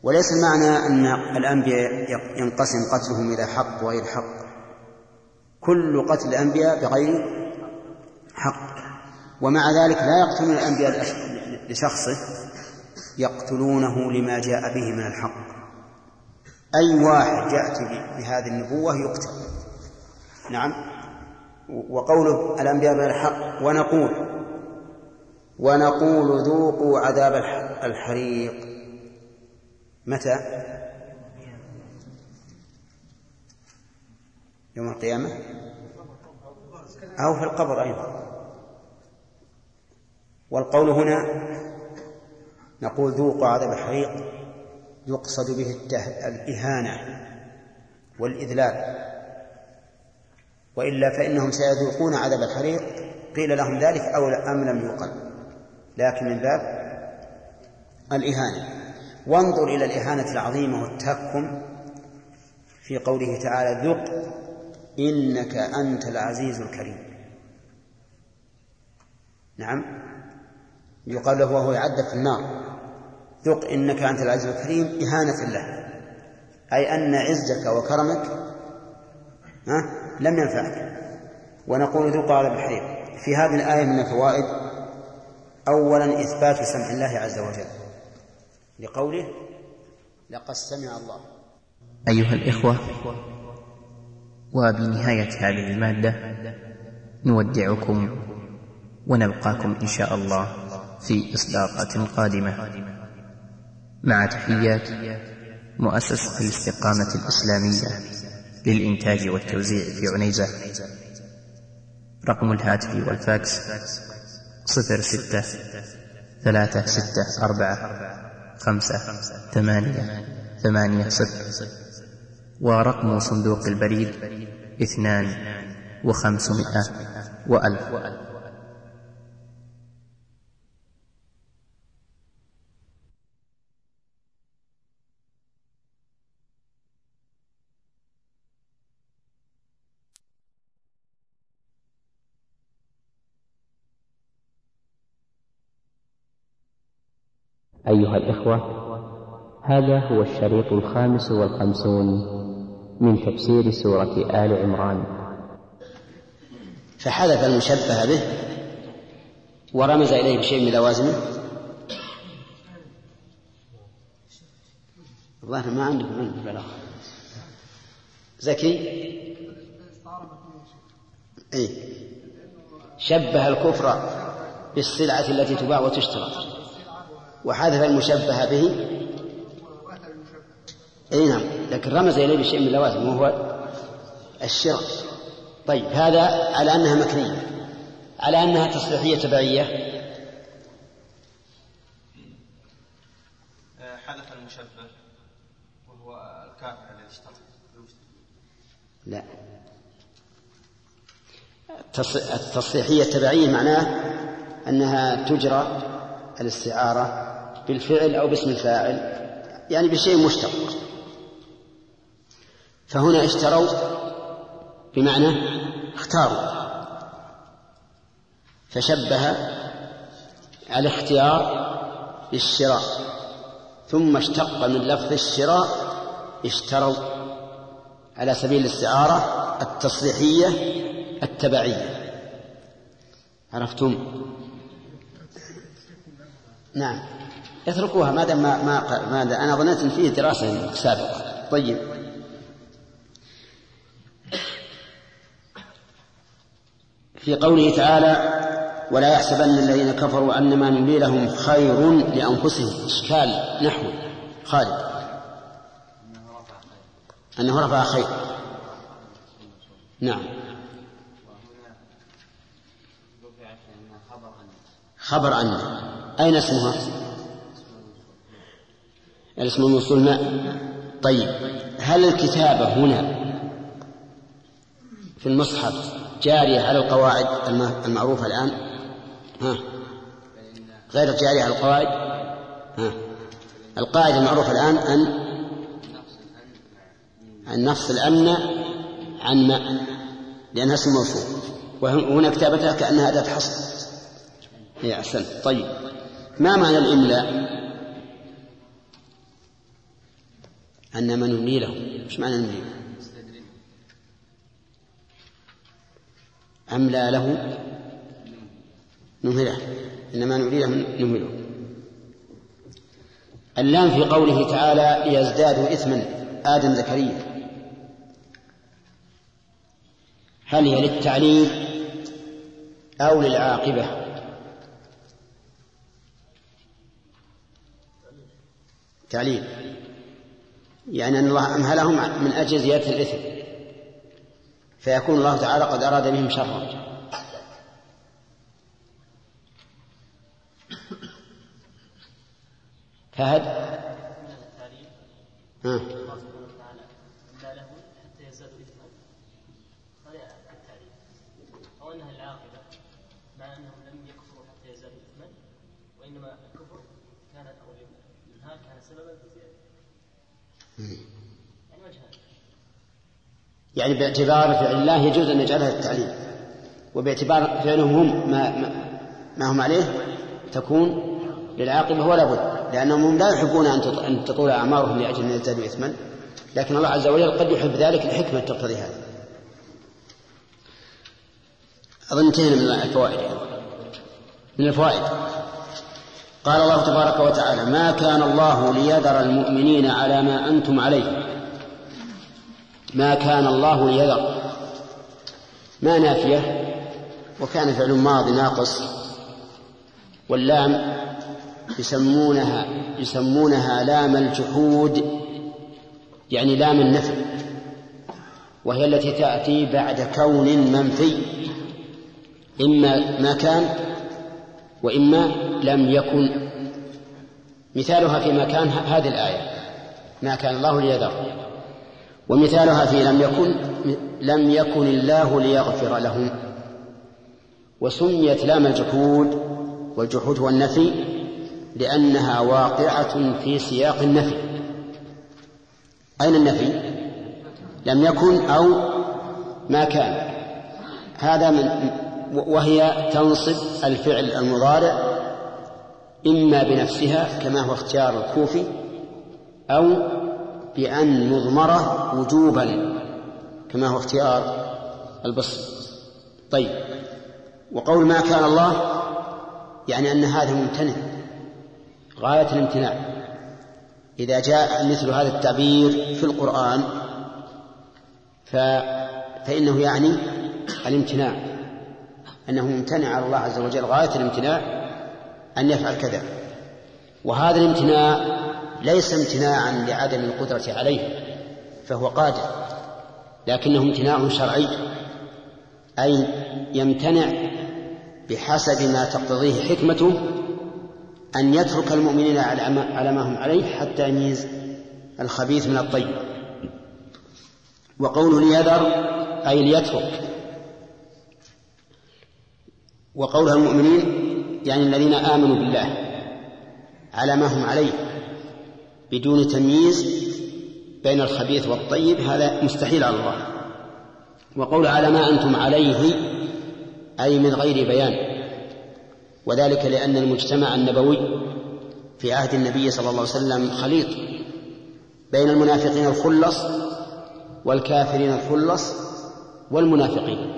وليس المعنى أن الأنبياء ينقسم قتلهم إلى حق وغير حق. كل قتل الأنبياء بغير حق. ومع ذلك لا يقتلون الأنبياء لشخصه يقتلونه لما جاء به من الحق. أي واحد يأتي بهذه النبوة يقتل. نعم. وقوله الأنبياء بالحق ونقول ونقول ذوقوا عذاب الحريق. متى؟ يوم القيامة؟ أو في القبر أيضا. والقول هنا نقول ذوقوا عذاب الحريق يقصد به الإهانة والإذلال. وإلا فإنهم سيذوقون عذاب الحريق قيل لهم ذلك أو أم لم يقل. لكن من باب الإهانة. وانظر إلى الإهانة العظيمة والتهكم في قوله تعالى ذق إنك أنت العزيز الكريم. نعم. يقال له وهو يعذب في النار ذق إنك أنت العزيز الكريم إهانة له. أي أن عزك وكرمك ها لم ينفعك. ونقول ذوق عذاب الحريق في هذه الآية من الفوائد أولا إثبات سمع الله عز وجل. لقوله لقد سمع الله. أيها الإخوة وبنهاية هذه المادة نودعكم ونلقاكم إن شاء الله. في إصداقات قادمة. مع تحيات مؤسسة الاستقامة الإسلامية للإنتاج والتوزيع في عنيزة. رقم الهاتف والفاكس صفر ستة ثلاثة ستة أربعة خمسة ثمانية ثمانية صفر ورقم صندوق البريد اثنان وخمسمائة وألف. أيها الإخوة هذا هو الشريط الخامس والخمسون من تفسير سورة آل عمران. فحذف المشبه به ورمز إليه بشيء من لوازمه. الظاهر ما عندكم علم بالبلاغة زكي؟ إيه. شبه الكفر بالسلعة التي تباع وتشترى. وحذف المشبه به. أي نعم لكن رمز إليه بشيء من اللوازم وهو الشراء طيب هذا على أنها مكنيه على أنها تصليحية تبعية. حذف المشبه وهو الكافر الذي اشترى لا. التص- التصليحية التبعية معناه أنها تجرى الاستعارة بالفعل أو باسم الفاعل يعني بشيء مشتق. فهنا اشتروا بمعنى اختاروا. فشبه الاختيار بالشراء ثم اشتق من لفظ الشراء اشتروا على سبيل الاستعارة التصريحية التبعية. عرفتم؟ نعم. اتركوها ما دام ما ما, ما أنا ظننت إن فيه دراسة سابقة. طيب. في قوله تعالى ولا يحسبن الذين كفروا أنما نملي لهم خير لأنفسهم. إشكال نحو. خالد. أنه رفع خير. نعم. خبر عنه أين اسمها؟ الاسم الموصول ما طيب هل الكتابة هنا في المصحف جارية على القواعد الم- المعروفة الآن؟ ها؟ غير جارية على القواعد؟ ها؟ القاعدة المعروفة الآن أن أن نفصل أن عن ما لأنها اسم موصول. وهنا كتابتها كأنها أداة حصر. يا أحسنت. طيب ما معنى الإملاء؟ أنما نملي له إيش معنى نملي أملى له؟ نمهله. إنما نملي له نمهله. اللام في قوله تعالى ليزدادوا إثما. آدم زكريا. هل هي للتعليل أو للعاقبة؟ تعليل يعني أن الله أمهلهم من أجل زيادة الإثم. فيكون الله تعالى قد أراد بهم شرا. فهد؟ إثما وإنما الكفر كان أو كان سببا؟ يعني باعتبار فعل الله يجوز أن يجعلها التعليم وباعتبار فعلهم هم ما, ما, ما هم عليه تكون للعاقبة ولا بد لأنهم لا يحبون أن تطول أعمارهم لأجل أن يزدادوا إثما لكن الله عز وجل قد يحب ذلك لحكمة تقتضي هذا أظن انتهينا من الفوائد يعني. من الفوائد قال الله تبارك وتعالى ما كان الله ليذر المؤمنين على ما أنتم عليه. ما كان الله ليذر. ما نافية وكان فعل ماضي ناقص واللام يسمونها يسمونها لام الجحود يعني لام النفي وهي التي تأتي بعد كون منفي. إما ما كان وإما لم يكن مثالها في ما كان هذه الآية. ما كان الله ليذر. ومثالها في لم يكن لم يكن الله ليغفر لهم. وسميت لام الجحود والجحود هو النفي لأنها واقعة في سياق النفي. أين النفي؟ لم يكن أو ما كان. هذا من وهي تنصب الفعل المضارع إما بنفسها كما هو اختيار الكوفي أو بأن مضمرة وجوبا كما هو اختيار البصري. طيب وقول ما كان الله يعني أن هذا ممتنع غاية الامتناع. إذا جاء مثل هذا التعبير في القرآن ف... فإنه يعني الامتناع أنه ممتنع على الله عز وجل غاية الامتناع. أن يفعل كذا. وهذا الامتناع ليس امتناعا لعدم القدرة عليه فهو قادر لكنه امتناع شرعي أي يمتنع بحسب ما تقتضيه حكمته أن يترك المؤمنين على ما هم عليه حتى يميز الخبيث من الطيب. وقوله ليذر أي ليترك. وقولها المؤمنين يعني الذين آمنوا بالله على ما هم عليه بدون تمييز بين الخبيث والطيب هذا مستحيل على الله. وقول على ما أنتم عليه أي من غير بيان. وذلك لأن المجتمع النبوي في عهد النبي صلى الله عليه وسلم خليط بين المنافقين الخلص والكافرين الخلص والمنافقين.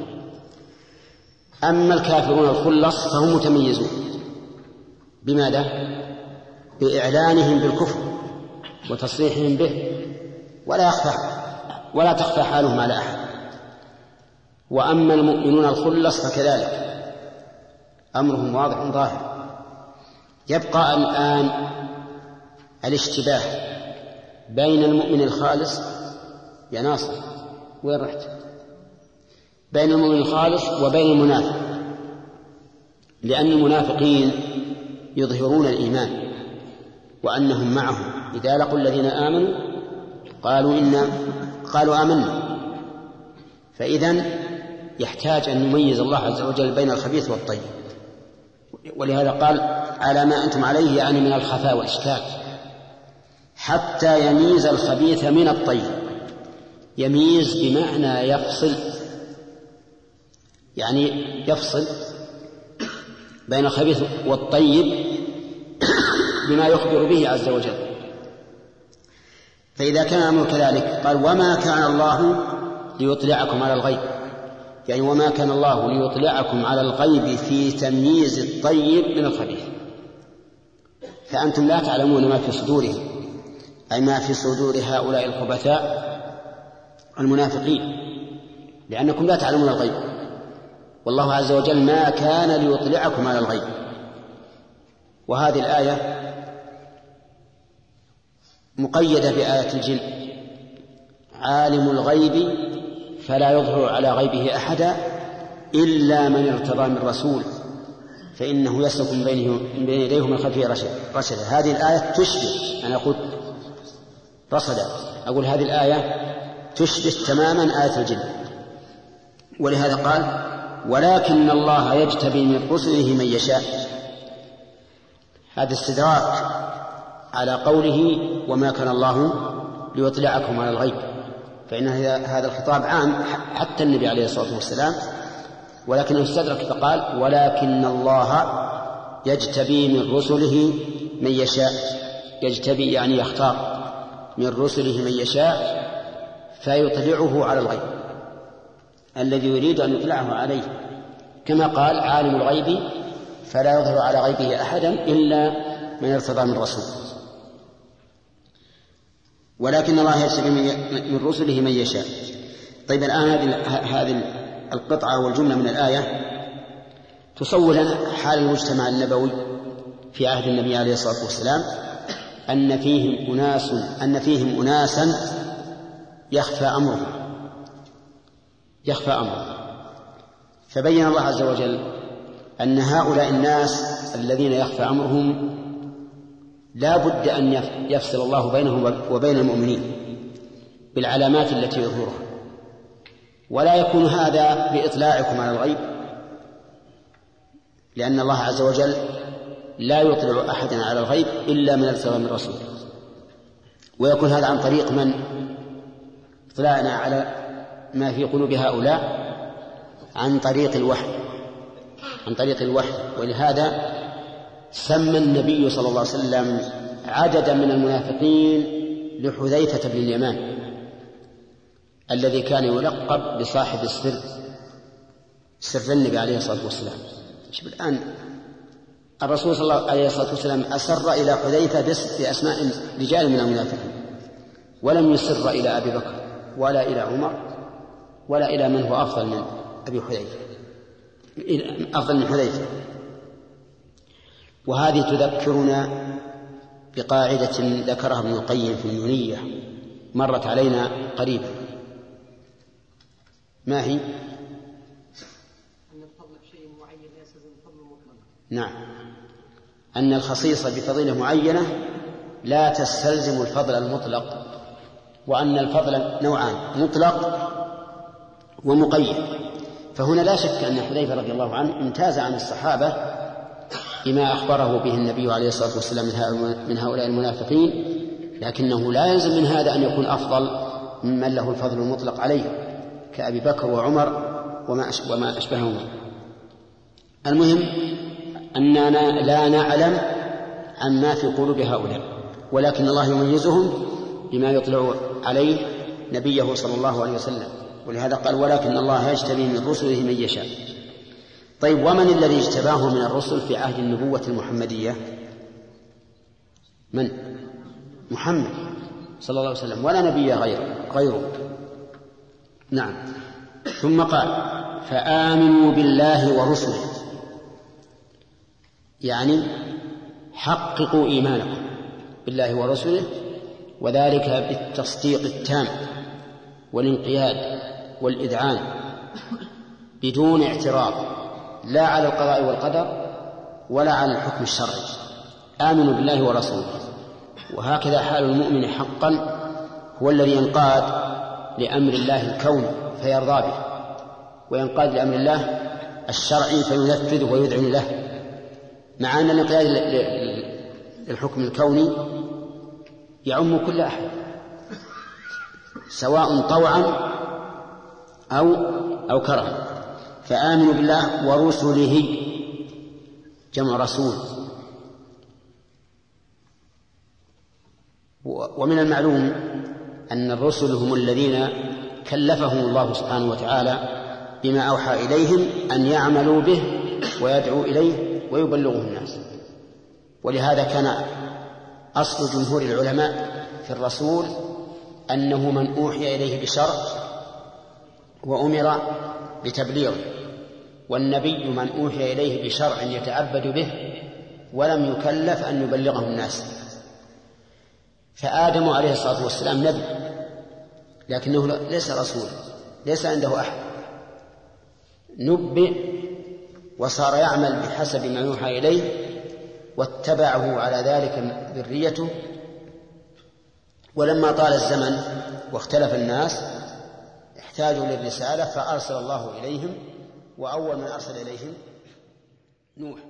أما الكافرون الخلص فهم متميزون. بماذا؟ بإعلانهم بالكفر وتصريحهم به ولا يخفى ولا تخفى حالهم على أحد. وأما المؤمنون الخلص فكذلك. أمرهم واضح ظاهر. يبقى الآن الاشتباه بين المؤمن الخالص يا ناصر وين رحت؟ بين المؤمن الخالص وبين المنافق. لأن المنافقين يظهرون الإيمان وأنهم معهم إذا لقوا الذين آمنوا قالوا إنا قالوا آمنا. فإذا يحتاج أن يميز الله عز وجل بين الخبيث والطيب. ولهذا قال على ما أنتم عليه يعني من الخفاء والإشكال حتى يميز الخبيث من الطيب. يميز بمعنى يفصل يعني يفصل بين الخبيث والطيب بما يخبر به عز وجل. فإذا كان الأمر كذلك قال وما كان الله ليطلعكم على الغيب. يعني وما كان الله ليطلعكم على الغيب في تمييز الطيب من الخبيث. فأنتم لا تعلمون ما في صدورهم أي ما في صدور هؤلاء الخبثاء المنافقين لأنكم لا تعلمون الغيب. والله عز وجل ما كان ليطلعكم على الغيب. وهذه الآية مقيدة بآية الجن. عالم الغيب فلا يظهر على غيبه أحدا إلا من ارتضى من رسول فإنه يسلك من من بين يديه ومن خلفه رشدا هذه الآية تشبه أنا قلت رصدا أقول هذه الآية تشبه تماما آية الجن. ولهذا قال ولكن الله يجتبي من رسله من يشاء. هذا استدراك على قوله وما كان الله ليطلعكم على الغيب. فإن هذا الخطاب عام حتى النبي عليه الصلاة والسلام. ولكنه استدرك فقال ولكن الله يجتبي من رسله من يشاء. يجتبي يعني يختار. من رسله من يشاء فيطلعه على الغيب. الذي يريد أن يطلعه عليه. كما قال عالم الغيب فلا يظهر على غيبه أحدا إلا من ارتضى من رسول. ولكن الله يجتبي من رسله من يشاء. طيب الآن هذه هذه القطعة والجملة من الآية تصور لنا حال المجتمع النبوي في عهد النبي عليه الصلاة والسلام أن فيهم أناس أن فيهم أناسا يخفى أمرهم. يخفى أمرهم فبين الله عز وجل أن هؤلاء الناس الذين يخفى أمرهم لا بد أن يفصل الله بينهم وبين المؤمنين بالعلامات التي يظهرها. ولا يكون هذا بإطلاعكم على الغيب لأن الله عز وجل لا يطلع أحدا على الغيب إلا من ارتضى من رسول ويكون هذا عن طريق من؟ إطلاعنا على ما في قلوب هؤلاء عن طريق الوحي عن طريق الوحي. ولهذا سمى النبي صلى الله عليه وسلم عددا من المنافقين لحذيفة بن اليمان الذي كان يلقب بصاحب السر سر النبي عليه الصلاة والسلام. شوف الآن الرسول صلى الله عليه الصلاة والسلام أسر إلى حذيفة بأسماء رجال من المنافقين ولم يسر إلى أبي بكر ولا إلى عمر ولا إلى من هو أفضل من أبي حذيفة. أفضل من حذيفة. وهذه تذكرنا بقاعدة ذكرها ابن القيم في النونية مرت علينا قريبا ما هي؟ أن الفضل بشيء معين يستلزم الفضل نعم. أن الخصيصة بفضيلة معينة لا تستلزم الفضل المطلق وأن الفضل نوعان مطلق ومقيد. فهنا لا شك أن حذيفة رضي الله عنه امتاز عن الصحابة بما أخبره به النبي عليه الصلاة والسلام من هؤلاء المنافقين لكنه لا يلزم من هذا أن يكون أفضل ممن له الفضل المطلق عليه كأبي بكر وعمر وما وما أشبههما. المهم أننا لا نعلم عما في قلوب هؤلاء ولكن الله يميزهم بما يطلع عليه نبيه صلى الله عليه وسلم. ولهذا قال ولكن الله يجتبي من رسله من يشاء. طيب ومن الذي اجتباه من الرسل في عهد النبوة المحمدية؟ من؟ محمد صلى الله عليه وسلم ولا نبي غيره غيره. نعم. ثم قال فآمنوا بالله ورسله. يعني حققوا إيمانكم بالله ورسله وذلك بالتصديق التام. والانقياد والإذعان بدون اعتراض لا على القضاء والقدر ولا على الحكم الشرعي. آمنوا بالله ورسوله. وهكذا حال المؤمن حقا هو الذي ينقاد لأمر الله الكون فيرضى به وينقاد لأمر الله الشرعي فينفذه ويذعن له. مع أن الانقياد للحكم الكوني يعم كل أحد. سواء طوعا أو أو كرها. فآمنوا بالله ورسله. جمع رسول. ومن المعلوم أن الرسل هم الذين كلفهم الله سبحانه وتعالى بما أوحى إليهم أن يعملوا به ويدعوا إليه ويبلغه الناس. ولهذا كان أصل جمهور العلماء في الرسول أنه من أوحي إليه بشرع وأمر بتبليغه والنبي من أوحي إليه بشرع يتعبد به ولم يكلف أن يبلغه الناس. فآدم عليه الصلاة والسلام نبي لكنه ليس رسولا ليس عنده أحد. نبئ وصار يعمل بحسب ما يوحى إليه واتبعه على ذلك ذريته. ولما طال الزمن واختلف الناس احتاجوا للرسالة فأرسل الله إليهم وأول من أرسل إليهم نوح.